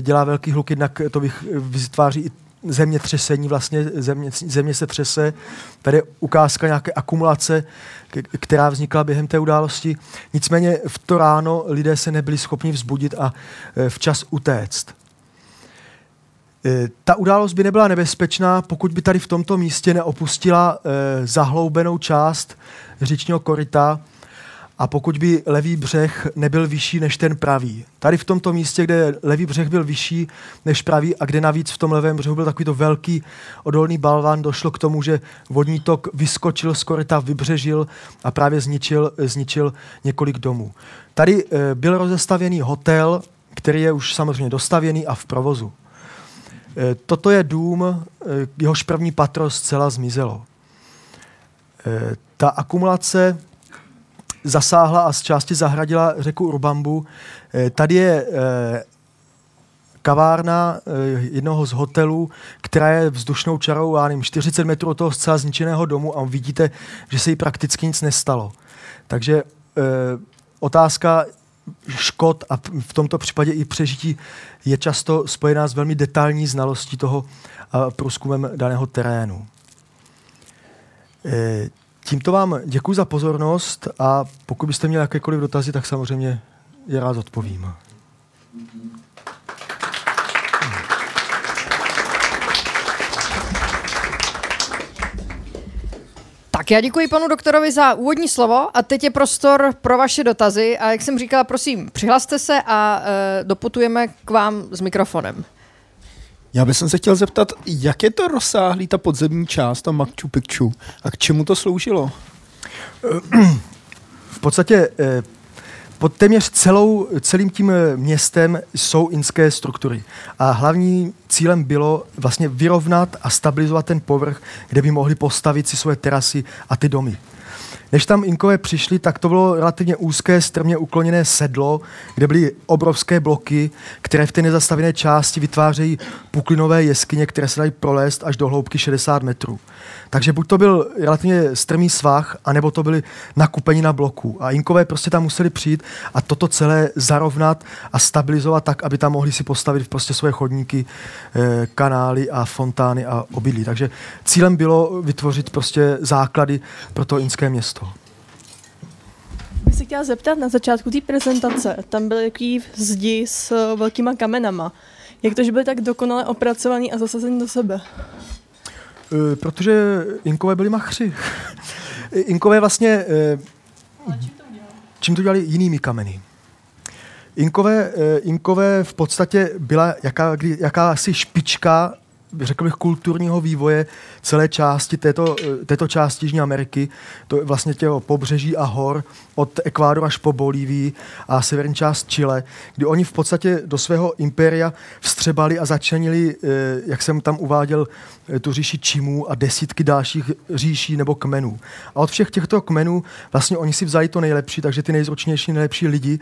dělá velký hluk, jednak to vytváří i zemětřesení, vlastně země, země se třese. Tady je ukázka nějaké akumulace, která vznikla během té události. Nicméně v to ráno lidé se nebyli schopni vzbudit a včas utéct. Eh, ta událost by nebyla nebezpečná, pokud by tady v tomto místě neopustila eh, zahloubenou část říčního koryta a pokud by levý břeh nebyl vyšší než ten pravý. Tady v tomto místě, kde levý břeh byl vyšší než pravý a kde navíc v tom levém břehu byl takovýto velký odolný balvan, došlo k tomu, že vodní tok vyskočil z koryta, vybřežil a právě zničil, zničil několik domů. Tady e, byl rozestavěný hotel, který je už samozřejmě dostavěný a v provozu. Eh, toto je dům, eh, jehož první patro zcela zmizelo. Eh, ta akumulace zasáhla a z části zahradila řeku Urbambu. Tady je kavárna jednoho z hotelů, která je vzdušnou čarou, já nevím, 40 metrů od toho zcela zničeného domu a vidíte, že se jí prakticky nic nestalo. Takže otázka škod a v tomto případě i přežití je často spojená s velmi detailní znalostí toho průzkumem daného terénu. E, tímto vám děkuji za pozornost a pokud byste měli jakékoliv dotazy, tak samozřejmě je rád odpovím. Tak já děkuji panu doktorovi za úvodní slovo a teď je prostor pro vaše dotazy a jak jsem říkala, prosím, přihlaste se a e, doputujeme k vám s mikrofonem. Já bych se chtěl zeptat, jak je to rozsáhlý ta podzemní část, ta Machu Picchu a k čemu to sloužilo? V podstatě e, pod téměř celou, celým tím eh, městem jsou inské struktury. A hlavní cílem bylo vlastně vyrovnat a stabilizovat ten povrch, kde by mohli postavit si svoje terasy a ty domy. Než tam Inkové přišli, tak to bylo relativně úzké, strmě ukloněné sedlo, kde byly obrovské bloky, které v té nezastavené části vytvářejí puklinové jeskyně, které se dají prolézt až do hloubky 60 metrů. Takže buď to byl relativně strmý svah, anebo to byly nakupení na bloku. A Inkové prostě tam museli přijít a toto celé zarovnat a stabilizovat tak, aby tam mohli si postavit prostě svoje chodníky, eh, kanály a fontány a obydlí. Takže cílem bylo vytvořit prostě základy pro to inské město. Se chtěla zeptat na začátku té prezentace. Tam byly takový zdi s velkýma kamenama. Jak to, že byly tak dokonale opracovaný a zasazený do sebe? Eh, protože Inkové byli machři. Inkové vlastně... eh, Čím to dělali jinými kameny? Inkové, eh, Inkové v podstatě byla jaká, jakási špička řekl bych, kulturního vývoje celé části této, této části Jižní Ameriky, to vlastně těho pobřeží a hor, od Ekvádoru až po Bolívii a severní část Chile, kdy oni v podstatě do svého impéria vstřebali a začenili, eh, jak jsem tam uváděl, tu říši Čimů a desítky dalších říší nebo kmenů. A od všech těchto kmenů vlastně oni si vzali to nejlepší, takže ty nejzručnější, nejlepší lidi,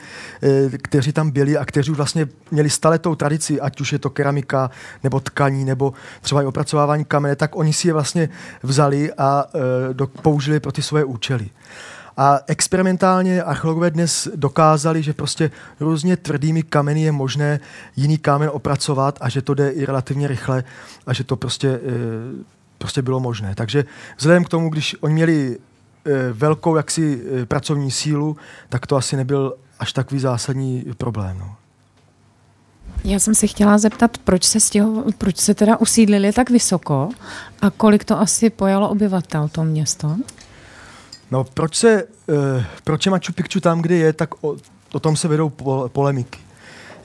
kteří tam byli a kteří už vlastně měli staletou tradici, ať už je to keramika nebo tkaní nebo třeba i opracovávání kamene, tak oni si je vlastně vzali a e, do, použili pro ty svoje účely. A experimentálně archeologové dnes dokázali, že prostě různě tvrdými kameny je možné jiný kámen opracovat a že to jde i relativně rychle a že to prostě, e, prostě bylo možné. Takže vzhledem k tomu, když oni měli e, velkou jaksi e, pracovní sílu, tak to asi nebyl až takový zásadní problém. No. Já jsem se chtěla zeptat, proč se, stěho, proč se teda usídlili tak vysoko a kolik to asi pojalo obyvatel, to město? No, proč se, uh, proč je Machu Picchu tam, kde je, tak o, o tom se vedou polemiky.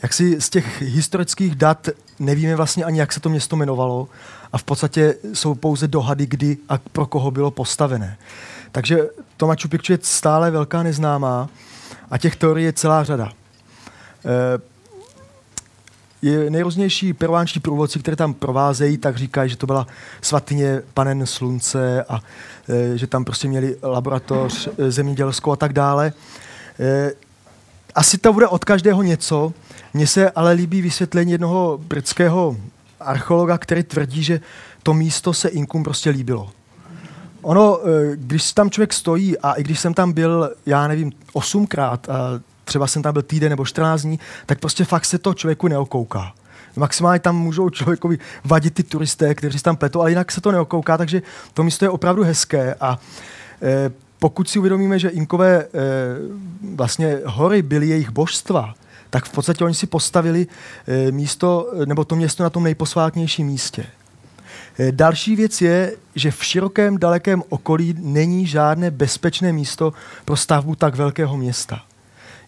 Jak si z těch historických dat nevíme vlastně ani, jak se to město jmenovalo a v podstatě jsou pouze dohady, kdy a pro koho bylo postavené. Takže to Machu Picchu je stále velká neznámá a těch teorií je celá řada. Uh, je nejrůznější peruánští průvodci, které tam provázejí, tak říkají, že to byla svatyně panen slunce a e, že tam prostě měli laboratoř e, zemědělskou a tak dále. E, asi to bude od každého něco. Mně se ale líbí vysvětlení jednoho britského archeologa, který tvrdí, že to místo se Inkům prostě líbilo. Ono, e, když tam člověk stojí a i když jsem tam byl, já nevím, osmkrát a třeba jsem tam byl týden nebo 14 dní, tak prostě fakt se to člověku neokouká. Maximálně tam můžou člověkovi vadit ty turisté, kteří tam pletou, ale jinak se to neokouká, takže to místo je opravdu hezké a e, pokud si uvědomíme, že Inkové e, vlastně hory byly jejich božstva, tak v podstatě oni si postavili e, místo, nebo to město na tom nejposvátnějším místě. E, další věc je, že v širokém, dalekém okolí není žádné bezpečné místo pro stavbu tak velkého města.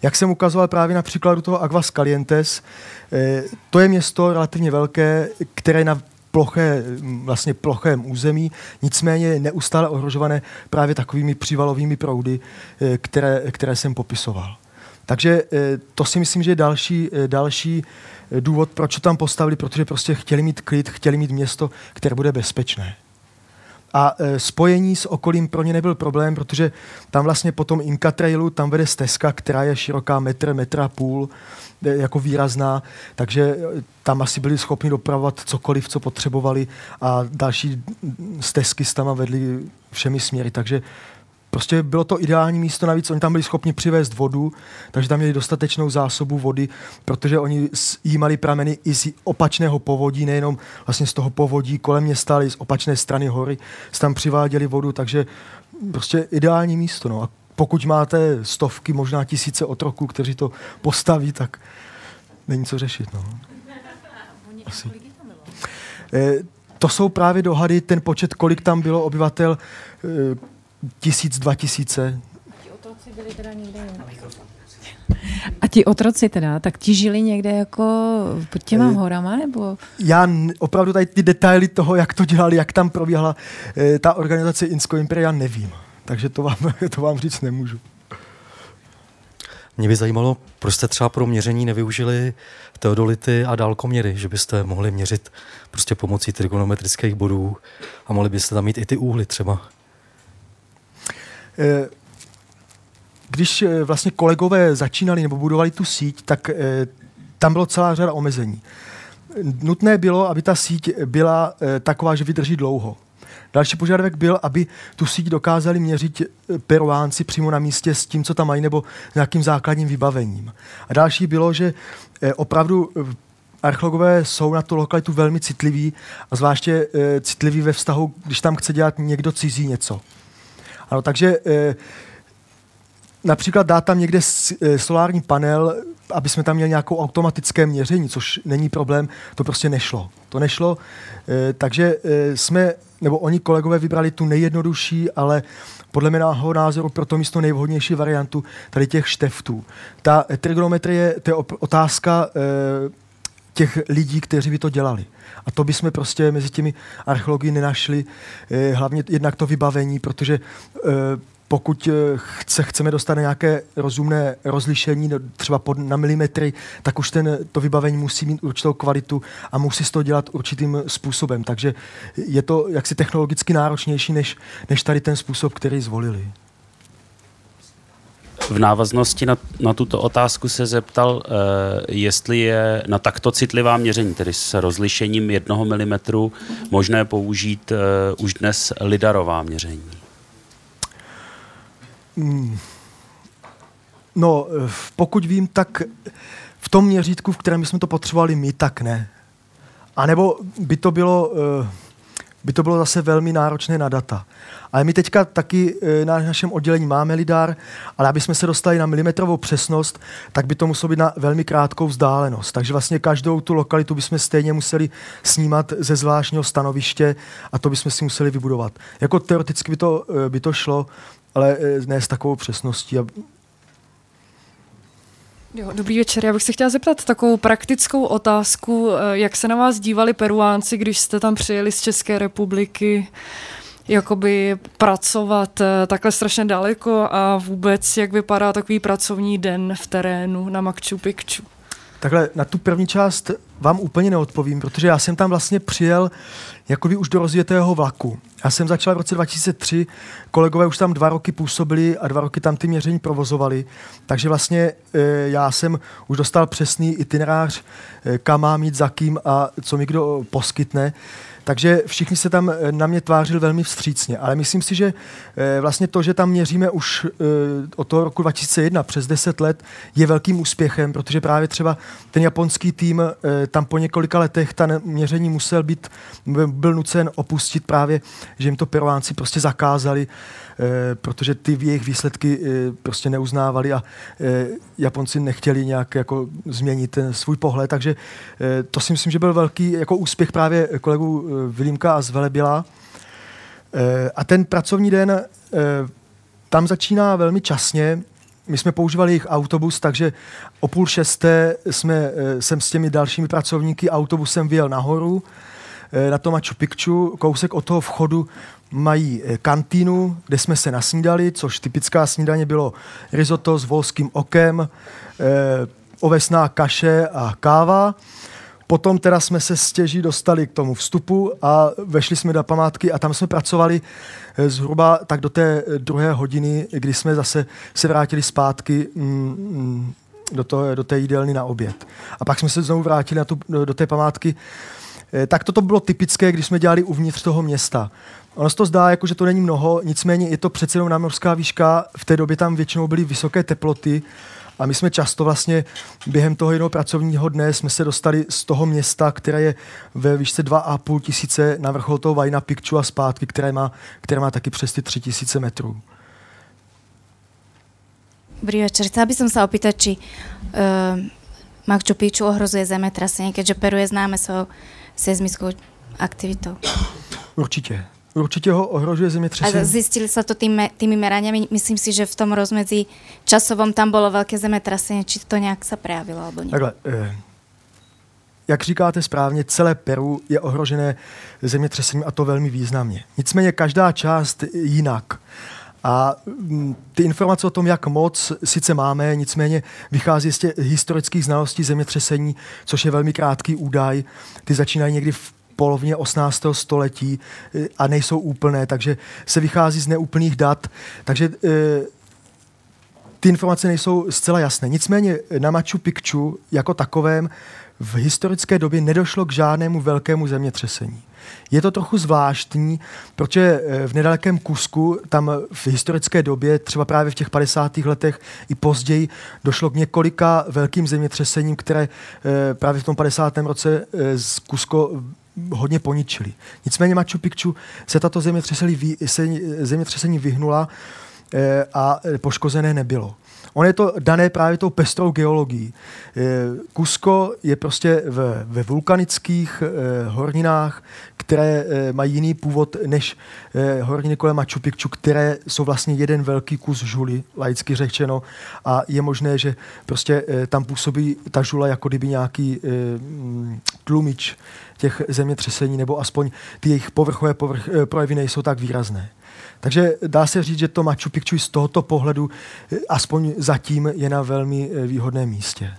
Jak jsem ukazoval právě na příkladu toho Aguas Calientes, eh, to je město relativně velké, které na ploché, vlastně plochém území, nicméně neustále ohrožované právě takovými přívalovými proudy, eh, které, které jsem popisoval. Takže eh, to si myslím, že je další, další důvod, proč to tam postavili, protože prostě chtěli mít klid, chtěli mít město, které bude bezpečné. A e, spojení s okolím pro ně nebyl problém, protože tam vlastně po tom Inka Trailu tam vede stezka, která je široká metr, metr a půl, e, jako výrazná, takže e, tam asi byli schopni dopravovat cokoliv, co potřebovali a další stezky s tam vedly všemi směry, takže Prostě bylo to ideální místo, navíc oni tam byli schopni přivést vodu, takže tam měli dostatečnou zásobu vody, protože oni jímali prameny i z opačného povodí, nejenom vlastně z toho povodí kolem města, ale z opačné strany hory, se tam přiváděli vodu, takže prostě ideální místo. No. A pokud máte stovky, možná tisíce otroků, kteří to postaví, tak není co řešit. No. Asi. Eh, to jsou právě dohady, ten počet, kolik tam bylo obyvatel, eh, tisíc, dva tisíce. A ti otroci teda, tak ti žili někde jako pod těma eh, horama, nebo? Já opravdu tady ty detaily toho, jak to dělali, jak tam probíhala eh, ta organizace Insko Imperia, nevím. Takže to vám, to vám říct nemůžu. Mě by zajímalo, proč jste třeba pro měření nevyužili teodolity a dálkoměry, že byste mohli měřit prostě pomocí trigonometrických bodů a mohli byste tam mít i ty úhly třeba. Eh, když eh, vlastně kolegové začínali nebo budovali tu síť, tak eh, tam bylo celá řada omezení. Nutné bylo, aby ta síť byla taková, že vydrží dlouho. Další požadavek byl, aby tu síť dokázali měřit peruánci přímo na místě s tím, co tam mají, nebo nějakým základním vybavením. A další bylo, že opravdu archeologové jsou na tu lokalitu velmi citliví a zvláště citliví ve vztahu, když tam chce dělat někdo cizí něco. Ano, takže eh, například dát tam někde eh, solární panel, aby jsme tam měli nějakou automatické měření, což není problém, to prostě nešlo. To nešlo, eh, takže jsme, nebo oni kolegové vybrali tu nejjednodušší, ale podle mého názoru pro to místo nejvhodnější variantu tady těch šteftů. Ta trigonometrie, to je otázka těch lidí, kteří by to dělali. A to bychom prostě mezi těmi archeology nenašli, eh, hlavně jednak to vybavení, protože eh, pokud eh, chce, chceme dostat na nějaké rozumné rozlišení, no, třeba pod, na milimetry, tak už ten, to vybavení musí mít určitou kvalitu a musí se to dělat určitým způsobem. Takže je to jaksi technologicky náročnější, než, než tady ten způsob, který zvolili. V návaznosti na, na tuto otázku se zeptal, uh, jestli je na takto citlivá měření, tedy s rozlišením jednoho milimetru, možné použít uh, už dnes lidarová měření. Mm. No, eh, pokud vím, tak v tom měřítku, v kterém jsme to potřebovali my, tak ne. A nebo by to bylo, eh, by to bylo zase velmi náročné na data. Ale my teďka taky eh, na našem oddělení máme lidar, ale aby jsme se dostali na milimetrovou přesnost, tak by to muselo být na velmi krátkou vzdálenost. Takže vlastně každou tu lokalitu bychom stejně museli snímat ze zvláštního stanoviště a to bychom si museli vybudovat. Jako teoreticky by to, eh, by to šlo, ale eh, ne s takovou přesností. A Jo, dobrý večer. Já bych se chtěla zeptat takovou praktickou otázku, eh, jak se na vás dívali Peruánci, když jste tam přijeli z České republiky, jakoby pracovat eh, takhle strašně daleko a vůbec, jak vypadá takový pracovní den v terénu na Machu Picchu. Takhle na tu první část vám úplně neodpovím, protože já jsem tam vlastně přijel jakoby už do rozjetého vlaku. Já jsem začal v roce 2003, kolegové už tam dva roky působili a dva roky tam ty měření provozovali, takže vlastně e, já jsem už dostal přesný itinerář, e, kam mám jít, za kým a co mi kdo poskytne. Takže všichni se tam eh, na mě tvářili velmi vstřícně, ale myslím si, že eh, vlastně to, že tam měříme už eh, od toho roku 2001 přes 10 let, je velkým úspěchem, protože právě třeba ten japonský tým tam po několika letech ta měření musel být, byl nucen opustit právě, že jim to peruánci prostě zakázali, protože ty jejich výsledky eh, prostě neuznávali a eh, Japonci nechtěli nějak jako změnit ten svůj pohled, takže eh, to si myslím, že byl velký jako úspěch právě kolegů eh, Vilímka a Zvelebila. Eh, A ten pracovní den eh, tam začíná velmi časně. My jsme používali jejich autobus, takže o půl šesté jsme, eh, jsem s těmi dalšími pracovníky autobusem vyjel nahoru eh, na to Machu Picchu. Kousek od toho vchodu mají eh, kantýnu, kde jsme se nasnídali, což typická snídaně bylo risotto s volským okem, eh, ovesná kaše a káva. Potom teda jsme se stěží dostali k tomu vstupu a vešli jsme do památky a tam jsme pracovali eh, zhruba tak do té eh, druhé hodiny, kdy jsme zase se vrátili zpátky mm, mm, do, toho, do té jídelny na oběd. A pak jsme se znovu vrátili na tu, do té památky. Eh, Tak toto bylo typické, když jsme dělali uvnitř toho města. Ono se to zdá, jako, že to není mnoho, nicméně je to přece jenom námořská výška, v té době tam většinou byly vysoké teploty a my jsme často vlastně během toho jednoho pracovního dne jsme se dostali z toho města, které je ve výšce 2,5 tisíce na vrchol toho Vajna Picchu a zpátky, které má, které má taky přes ty 3 tisíce metrů. Dobrý večer. Chcela by som sa opýtať, či uh, Machu Picchu ohrozuje zemetrasenie, keďže Peru je známe svojou seizmickou aktivitou. Určitě. Určitě ho ohrožuje A zemětřesení. zistili sa to tým, tými meraniami. Myslím si, že v tom rozmedzi časovom tam bolo veľké zemetrasenie. Či to nejak sa prejavilo, alebo nie? Takhle, eh, jak říkáte správně, celé Peru je ohrožené zemětřesením a to velmi významně. Nicméně každá část jinak. A mm, ty informace o tom, jak moc sice máme, nicméně vychází z těch historických znalostí zemětřesení, což je velmi krátký údaj. Ty začínají někdy v polovině 18. století eh, a nejsou úplné, takže se vychází z neúplných dat. Takže eh, ty informace nejsou zcela jasné. Nicméně na Machu Picchu jako takovém v historické době nedošlo k žádnému velkému zemětřesení. Je to trochu zvláštní, protože eh, v nedalekém Kusku, tam v historické době, třeba právě v těch 50. letech i později, došlo k několika velkým zemětřesením, které eh, právě v tom 50. roce eh, z Kusko hodně poničili. Nicméně Machu Picchu se tato zemětřesení, zemětřesení vyhnula a poškozené nebylo. On je to dané právě tou pestrou geologií. Kusko je prostě ve, ve vulkanických eh, horninách, které eh, mají jiný původ než eh, horniny kolem Machu Picchu, které jsou vlastně jeden velký kus žuly, laicky řečeno, a je možné, že prostě tam působí ta žula jako kdyby nějaký mm, tlumič těch zemětřesení, nebo aspoň ty jejich povrchové povrch, projevy nejsou tak výrazné. Takže dá se říct, že to Machu Picchu z tohoto pohledu eh, aspoň zatím je na velmi eh, výhodném místě.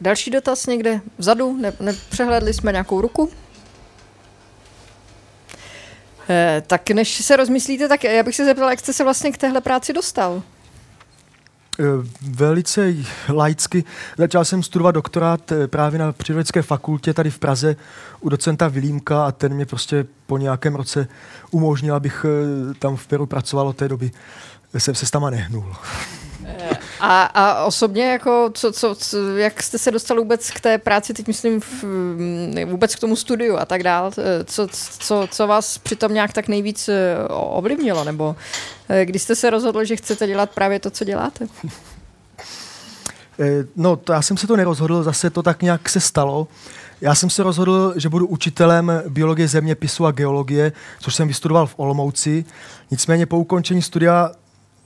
Další dotaz někde vzadu? Ne, nepřehledli jsme nějakou ruku? Eh, tak než se rozmyslíte, tak já bych se zeptal, jak jste se vlastně k téhle práci dostal? Eh, velice laicky. Začal jsem studovat doktorát eh, právě na Přírodecké fakultě tady v Praze u docenta Vilímka a ten mě prostě po nějakém roce umožnil, abych eh, tam v Peru pracoval od té doby. Jsem se tam nehnul. A, a osobně, jako, co, co, co, jak jste se dostal vůbec k té práci, teď myslím v, vůbec k tomu studiu a tak dál, co, co, co vás přitom nějak tak nejvíc ovlivnilo, nebo když jste se rozhodl, že chcete dělat právě to, co děláte? No, to já jsem se to nerozhodl, zase to tak nějak se stalo. Já jsem se rozhodl, že budu učitelem biologie zeměpisu a geologie, což jsem vystudoval v Olomouci. Nicméně po ukončení studia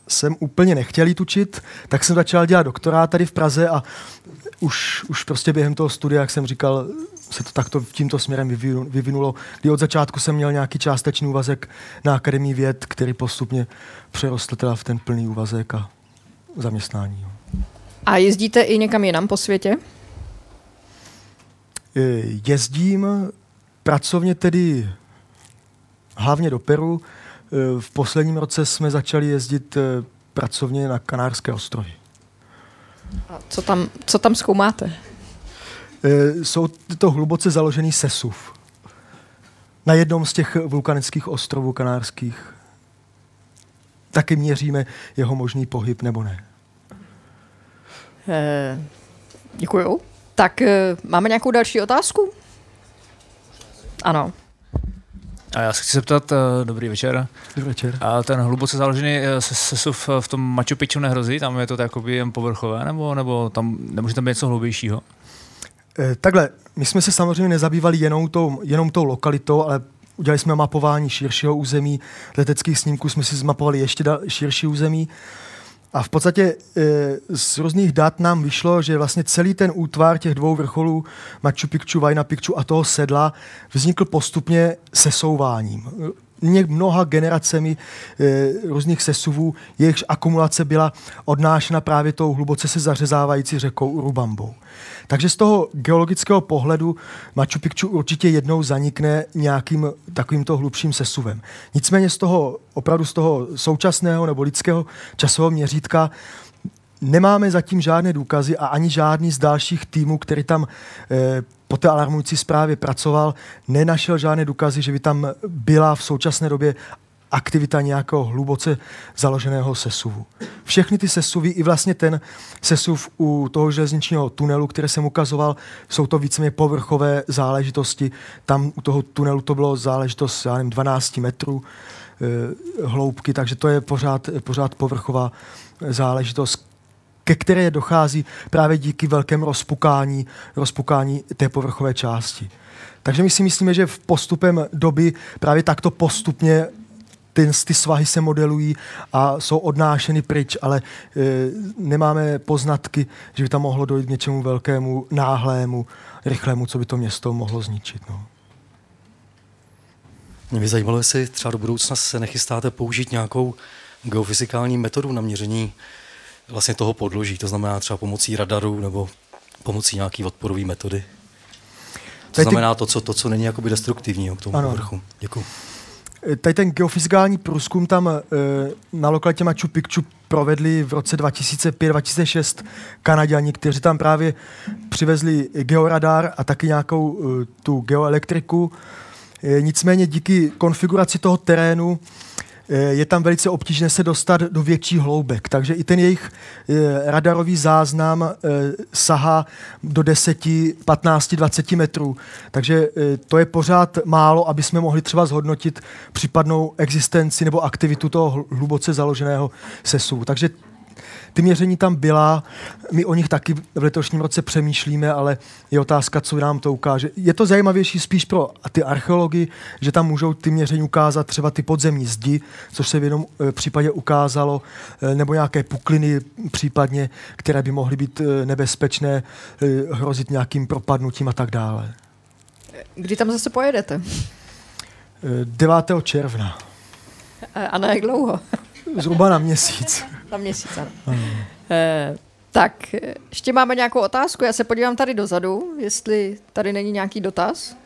jsem úplně nechtěl jít učit, tak jsem začal dělat doktorát tady v Praze a už, už prostě během toho studia, jak jsem říkal, se to takto tímto směrem vyvinulo, kdy od začátku jsem měl nějaký částečný úvazek na Akademii věd, který postupně přerostl teda v ten plný úvazek a zaměstnání. A jezdíte i někam jinam po světě? Jezdím pracovně tedy hlavně do Peru, v posledním roce jsme začali jezdit eh, pracovně na Kanárské ostrovy. A co tam, co tam zkoumáte? Eh, jsou to hluboce založený sesuv. Na jednom z těch vulkanických ostrovů kanárských. Taky měříme jeho možný pohyb, nebo ne. Eh, děkuju. Tak eh, máme nějakou další otázku? Ano. A já se chci zeptat, uh, dobrý večer. Dobrý večer. A ten hluboce založený uh, sesuv v tom Machu Picchu nehrozí? Tam je to jakoby jen povrchové, nebo, nebo tam nemůže tam být něco hlubějšího? Eh, takhle, my jsme se samozřejmě nezabývali jenom tou, jenom tou lokalitou, ale udělali jsme mapování širšího území. Leteckých snímků jsme si zmapovali ještě dal, širší území. A v podstatě e, z různých dat nám vyšlo, že vlastně celý ten útvar těch dvou vrcholů, Machu Picchu, Vajna Picchu a toho sedla, vznikl postupně sesouváním mnoha generacemi e, různých sesuvů, jejichž akumulace byla odnášena právě tou hluboce se zařezávající řekou Urubambou. Takže z toho geologického pohledu Machu Picchu určitě jednou zanikne nějakým takovýmto hlubším sesuvem. Nicméně z toho opravdu z toho současného nebo lidského časového měřítka nemáme zatím žádné důkazy a ani žádný z dalších týmů, který tam e, po té alarmující zprávě pracoval, nenašel žádné důkazy, že by tam byla v současné době aktivita nějakého hluboce založeného sesuvu. Všechny ty sesuvy, i vlastně ten sesuv u toho železničního tunelu, který jsem ukazoval, jsou to víceméně povrchové záležitosti. Tam u toho tunelu to bylo záležitost, já nevím, 12 metrů e, hloubky, takže to je pořád, pořád povrchová záležitost, ke které dochází právě díky velkému rozpukání, rozpukání té povrchové části. Takže my si myslíme, že v postupem doby právě takto postupně ty, ty svahy se modelují a jsou odnášeny pryč, ale e, nemáme poznatky, že by tam mohlo dojít k něčemu velkému, náhlému, rychlému, co by to město mohlo zničit. No. Mě by zajímalo, jestli třeba do budoucna se nechystáte použít nějakou geofyzikální metodu na měření vlastně toho podloží, to znamená třeba pomocí radaru nebo pomocí nějaký odporové metody. To znamená to, co, to, co není jakoby destruktivního k tomu ano. povrchu. Děkuji. Eh, Tady ten geofyzikální průzkum tam e, na lokalitě Machu Picchu provedli v roce 2005-2006 Kanaděni, kteří tam právě přivezli georadar a taky nějakou e, tu geoelektriku. E, nicméně díky konfiguraci toho terénu je tam velice obtížné se dostat do větších hloubek, takže i ten jejich e, radarový záznam e, sahá do 10, 15, 20 metrů. Takže to je pořád málo, aby jsme mohli třeba zhodnotit případnou existenci nebo aktivitu toho hl- hluboce založeného sesu. Takže ty měření tam byla, my o nich taky v letošním roce přemýšlíme, ale je otázka, co nám to ukáže. Je to zajímavější spíš pro ty archeology, že tam můžou ty měření ukázat třeba ty podzemní zdi, což se v jednom eh, případě ukázalo, eh, nebo nějaké pukliny případně, které by mohly být eh, nebezpečné, hrozit nějakým propadnutím a tak dále. Kdy tam zase pojedete? Eh, 9. června, A na jak dlouho? zhruba na měsíc. Na měsíc, ano. Eh, tak, ještě máme nějakou otázku. Já se podívám tady dozadu, jestli tady není nějaký dotaz.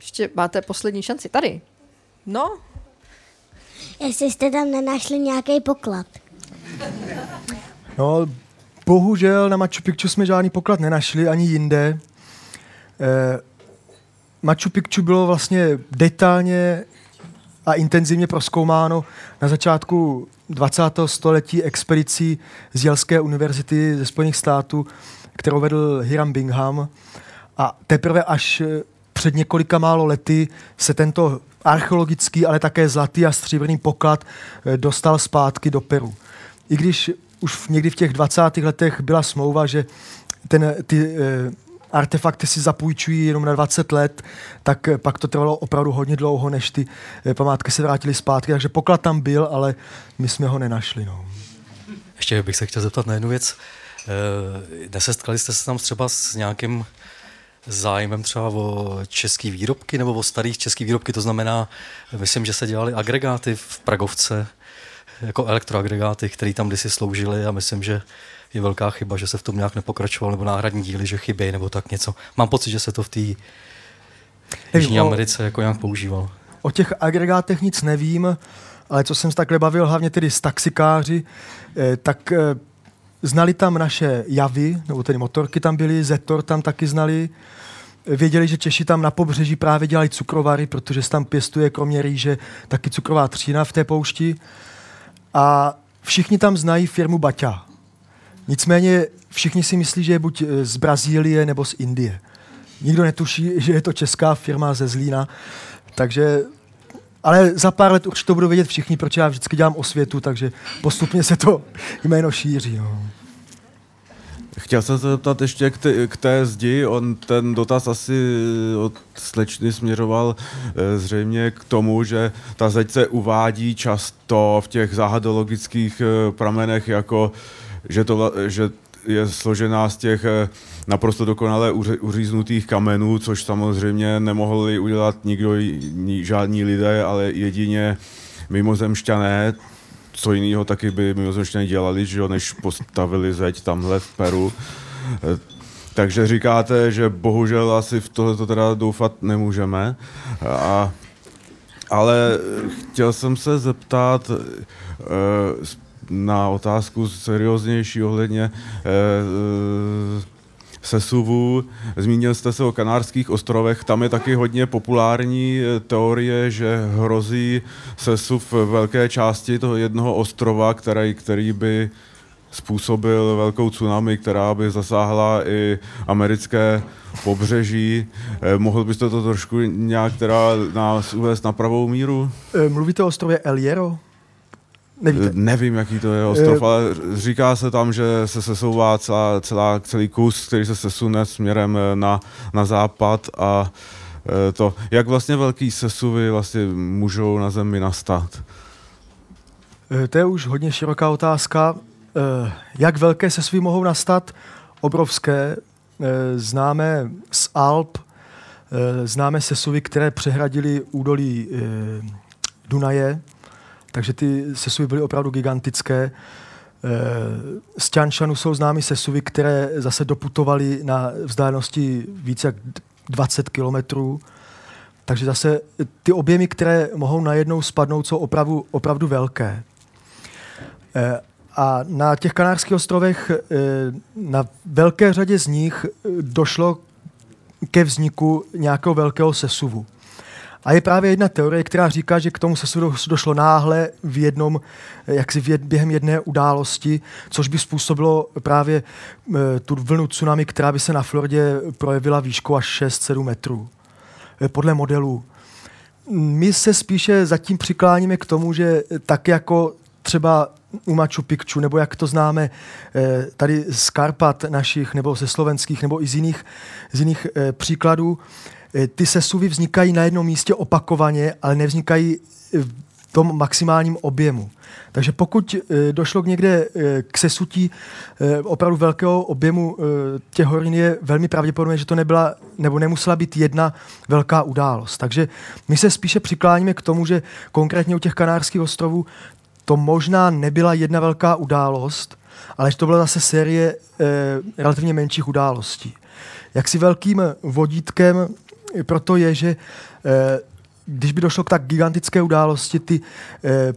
Ještě máte poslední šanci. Tady. No, Jestli jste tam nenašli nějaký poklad. No, bohužel na Machu Picchu jsme žádný poklad nenašli, ani jinde. Eh, Machu Picchu bylo vlastně detailně a intenzivně proskoumáno na začátku 20. století expedicí z Jelské univerzity ze Spojených států, kterou vedl Hiram Bingham. A teprve až eh, před několika málo lety se tento archeologický, ale také zlatý a stříbrný poklad eh, dostal zpátky do Peru. I když už někdy v těch 20. letech byla smlouva, že ten, ty eh, artefakty si zapůjčují jenom na 20 let, tak eh, pak to trvalo opravdu hodně dlouho, než ty eh, památky se vrátily zpátky. Takže poklad tam byl, ale my jsme ho nenašli. No. Ještě bych se chtěl zeptat na jednu věc. Eh, Nesetkali jste se tam třeba s nějakým zájmem třeba o české výrobky nebo o starých české výrobky, to znamená, myslím, že se dělali agregáty v Pragovce, jako elektroagregáty, které tam kdysi sloužily a myslím, že je velká chyba, že se v tom nějak nepokračovalo, nebo náhradní díly, že chybějí, nebo tak něco. Mám pocit, že se to v té Jižní Americe jako nějak používalo. O těch agregátech nic nevím, ale co jsem se takhle bavil, hlavně tedy s taxikáři, eh, tak eh, znali tam naše javy, nebo tedy motorky tam byly, Zetor tam taky znali. Věděli, že Češi tam na pobřeží právě dělají cukrovary, protože se tam pěstuje kromě rýže taky cukrová třína v té poušti. A všichni tam znají firmu Baťa. Nicméně všichni si myslí, že je buď eh, z Brazílie nebo z Indie. Nikdo netuší, že je to česká firma ze Zlína. Takže, ale za pár let určitě to budou vědět všichni, proč já vždycky dělám osvětu, takže postupně se to jméno šíří. No. Chtěl jsem se zeptat ještě k, té, k té zdi. On ten dotaz asi od slečny směřoval eh, zřejmě k tomu, že ta zeď se uvádí často v těch záhadologických eh, pramenech jako, že, to, že je složená z těch eh, naprosto dokonale uříznutých kamenů, což samozřejmě nemohli udělat nikdo, žádní lidé, ale jedině mimozemšťané, co jiného taky by mimozemšťané dělali, že jo, než postavili zeď tamhle v Peru. Eh, Takže říkáte, že bohužel asi v tohle to teda doufat nemůžeme. A, ale chtěl jsem se zeptat eh, na otázku serióznější ohledně eh, sesuvů. Zmínil jste se o Kanárských ostrovech, tam je taky hodně populární eh, teorie, že hrozí sesuv velké části toho jednoho ostrova, který, který by způsobil velkou tsunami, která by zasáhla i americké pobřeží. Eh, Mohl byste to trošku nějak teda nás uvést na pravou míru? Mluvíte o ostrově El Hierro? Nevíte? Eh, Nevím, jaký to je ostrov, Eh, ale říká se tam, že se sesouvá celá, celá, celý kus, který se sesune směrem eh, na, na západ a to, jak vlastně velký sesuvy vlastně můžou na Zemi nastat? To je už hodně široká otázka. Jak velké sesuvy mohou nastat? Obrovské. Známe z Alp, známe sesuvy, které přehradily údolí Dunaje, takže ty sesuvy byly opravdu gigantické. E, Z Tianšanu jsou známy sesuvy, které zase doputovaly na vzdálenosti více jak 20 kilometrů. Takže zase ty objemy, které mohou najednou spadnout, jsou opravdu, opravdu velké. Eh, A na těch Kanárských ostrovech, eh, na velké řadě z nich eh, došlo ke vzniku nějakého velkého sesuvu. A je právě jedna teorie, která říká, že k tomu sesuvu došlo náhle v jednom, eh, jaksi v jed, během jedné události, což by způsobilo právě eh, tu vlnu tsunami, která by se na Floridě projevila výškou až 6-7 metrů. Eh, Podle modelů. My se spíše zatím přikláníme k tomu, že tak jako třeba u Machu Picchu, nebo jak to známe tady z Karpat našich, nebo ze slovenských, nebo i z jiných, z jiných příkladů, ty sesuvy vznikají na jednom místě opakovaně, ale nevznikají v tom maximálním objemu. Takže pokud eh, došlo k někde eh, k sesutí eh, opravdu velkého objemu eh, těch horin, je velmi pravděpodobné, že to nebyla nebo nemusela být jedna velká událost. Takže my se spíše přikláníme k tomu, že konkrétně u těch Kanárských ostrovů to možná nebyla jedna velká událost, ale že to byla zase série eh, relativně menších událostí. Jak si velkým vodítkem proto je, že eh, když by došlo k tak gigantické události, ty eh,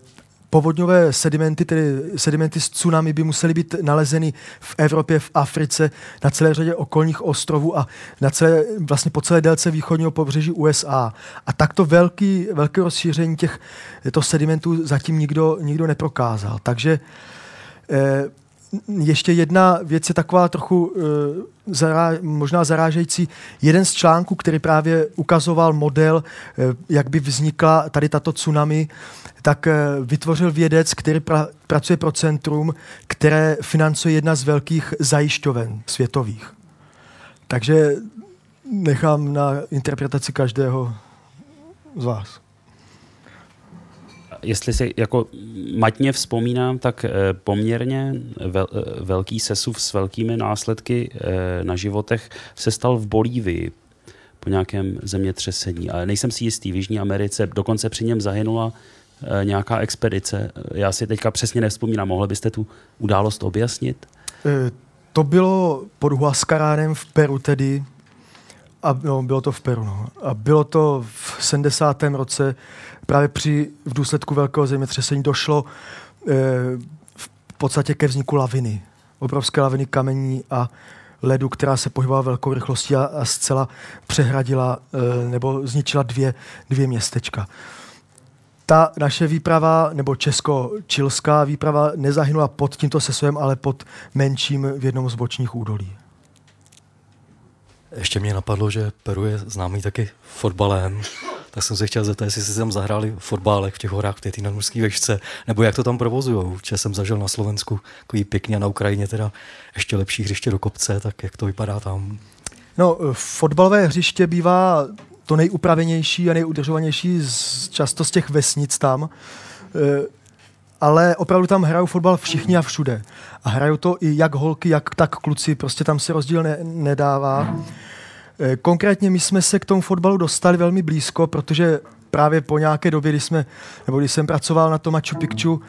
povodňové sedimenty, tedy sedimenty z tsunami by musely být nalezeny v Evropě, v Africe, na celé řadě okolních ostrovů a na celé, vlastně po celé délce východního pobřeží USA. A takto velký, velké rozšíření těch to sedimentů zatím nikdo, nikdo neprokázal. Takže eh, ještě jedna věc je taková trochu uh, zará, možná zarážející. Jeden z článků, který právě ukazoval model, uh, jak by vznikla tady tato tsunami, tak uh, vytvořil vědec, který pra, pracuje pro centrum, které financuje jedna z velkých zajišťoven světových. Takže nechám na interpretaci každého z vás jestli si jako matně vzpomínám, tak eh, poměrně vel, eh, velký sesuv s velkými následky eh, na životech se stal v Bolívii po nějakém zemětřesení. Ale nejsem si jistý, v Jižní Americe dokonce při něm zahynula nějaká expedice. Já si teďka přesně nevzpomínám. Mohli byste tu událost objasnit? To bylo pod Huascaránem v Peru tedy. A no, bylo to v Peru. No. A bylo to v 70. roce právě při, v důsledku velkého zemětřesení došlo e, v podstatě ke vzniku laviny. Obrovské laviny kamení a ledu, která se pohybovala velkou rychlostí a, a zcela přehradila e, nebo zničila dvě, dvě městečka. Ta naše výprava, nebo česko-čilská výprava, nezahynula pod tímto sesovem, ale pod menším v jednom z bočních údolí. Ještě mě napadlo, že Peru je známý taky fotbalem, tak jsem se chtěl zeptat, jestli si tam zahráli fotbálek v těch horách, v té nadmorské vešce, nebo jak to tam provozují. Že jsem zažil na Slovensku takový pěkně a na Ukrajině teda ještě lepší hřiště do kopce, tak jak to vypadá tam? No, fotbalové hřiště bývá to nejupravenější a nejudržovanější z, často z těch vesnic tam. Ale opravdu tam hrajou fotbal všichni a všude. A hrajou to i jak holky, jak tak kluci, prostě tam se rozdíl ne, nedává. E, konkrétně my jsme se k tomu fotbalu dostali velmi blízko, protože právě po nějaké době, kdy, jsme, nebo když jsem pracoval na tom Machu Picchu,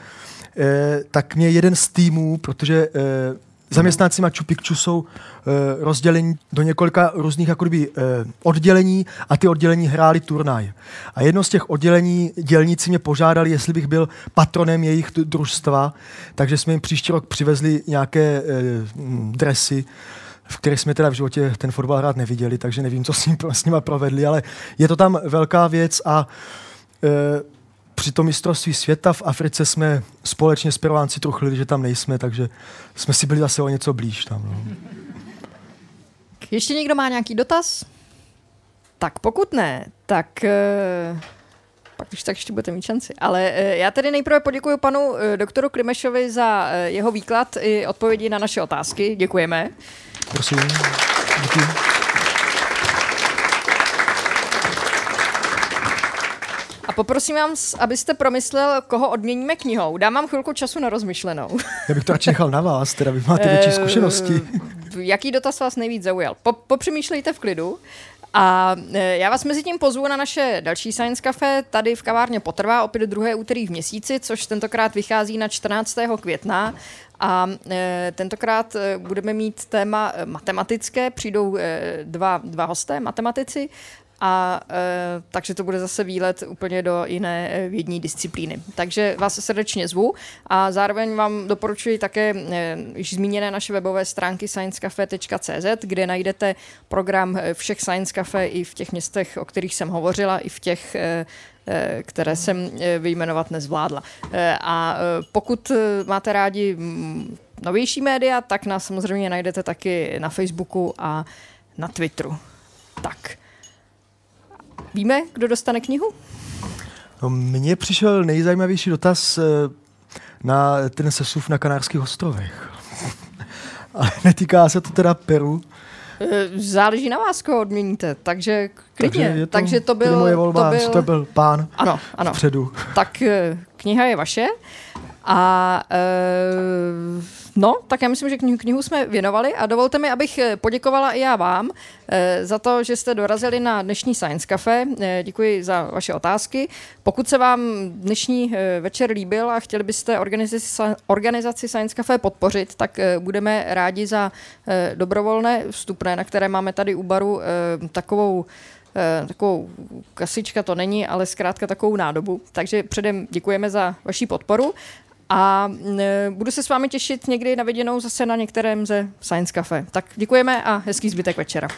e, tak mě jeden z týmů, protože e, zaměstnanci Machu Picchu jsou e, rozděleni do několika různých jakoby, e, oddělení a ty oddělení hráli turnaj. A jedno z těch oddělení dělníci mě požádali, jestli bych byl patronem jejich družstva, takže jsme jim příští rok přivezli nějaké e, dresy, v kterých jsme teda v životě ten fotbal hrát neviděli, takže nevím, co s, ním, s nima provedli, ale je to tam velká věc a e, při tom mistrovství světa v Africe jsme společně s Peruánci truchlili, že tam nejsme, takže jsme si byli zase o něco blíž tam. No. Ještě někdo má nějaký dotaz? Tak pokud ne, tak uh, pak už tak ještě budete mít šanci. Ale uh, já tedy nejprve poděkuji panu uh, doktoru Klimešovi za jeho výklad i odpovědi na naše otázky. Děkujeme. Prosím. Děkuji. Poprosím vás, abyste promyslel, koho odměníme knihou. Dám vám chvilku času na rozmyšlenou. Já bych to radši nechal na vás, teda vy máte větší zkušenosti. Jaký dotaz vás nejvíc zaujal? Po, popřemýšlejte v klidu. A já vás mezi tím pozvu na naše další Science Cafe. Tady v kavárně potrvá opět druhé úterý v měsíci, což tentokrát vychází na 14. května. A e, tentokrát budeme mít téma matematické. Přijdou e, dva, dva hosté, matematici. A e, takže to bude zase výlet úplně do jiné e, vědní disciplíny. Takže vás srdečně zvu a zároveň vám doporučuji také e, již zmíněné naše webové stránky sciencecafe.cz, kde najdete program e, všech Science Cafe i v těch městech, o kterých jsem hovořila, i v těch e, e, které jsem vyjmenovat nezvládla. A pokud máte rádi novější média, tak nás samozřejmě najdete taky na Facebooku a na Twitteru. Tak. Víme, kdo dostane knihu? No, mně přišel nejzajímavější dotaz eh, na ten sesuv na Kanárských ostrovech. Ale netýká se to teda Peru. E, Záleží na vás, koho odměníte, takže klidně. Takže to, takže to byl, moje volba, to byl, to byl pán ano, ano. vpředu. Tak eh, kniha je vaše. A e, no, tak já myslím, že knihu, knihu jsme věnovali a dovolte mi, abych eh, poděkovala i já vám e, za to, že jste dorazili na dnešní Science Cafe. E, děkuji za vaše otázky. Pokud se vám dnešní večer líbil a chtěli byste organizaci, organizaci Science Cafe podpořit, tak budeme rádi za dobrovolné vstupné, na které máme tady u baru takovou eh, takovou kasička to není, ale zkrátka takovou nádobu. Takže předem děkujeme za vaši podporu a budu se s vámi těšit někdy na viděnou zase na některém ze Science Cafe. Tak děkujeme a hezký zbytek večera.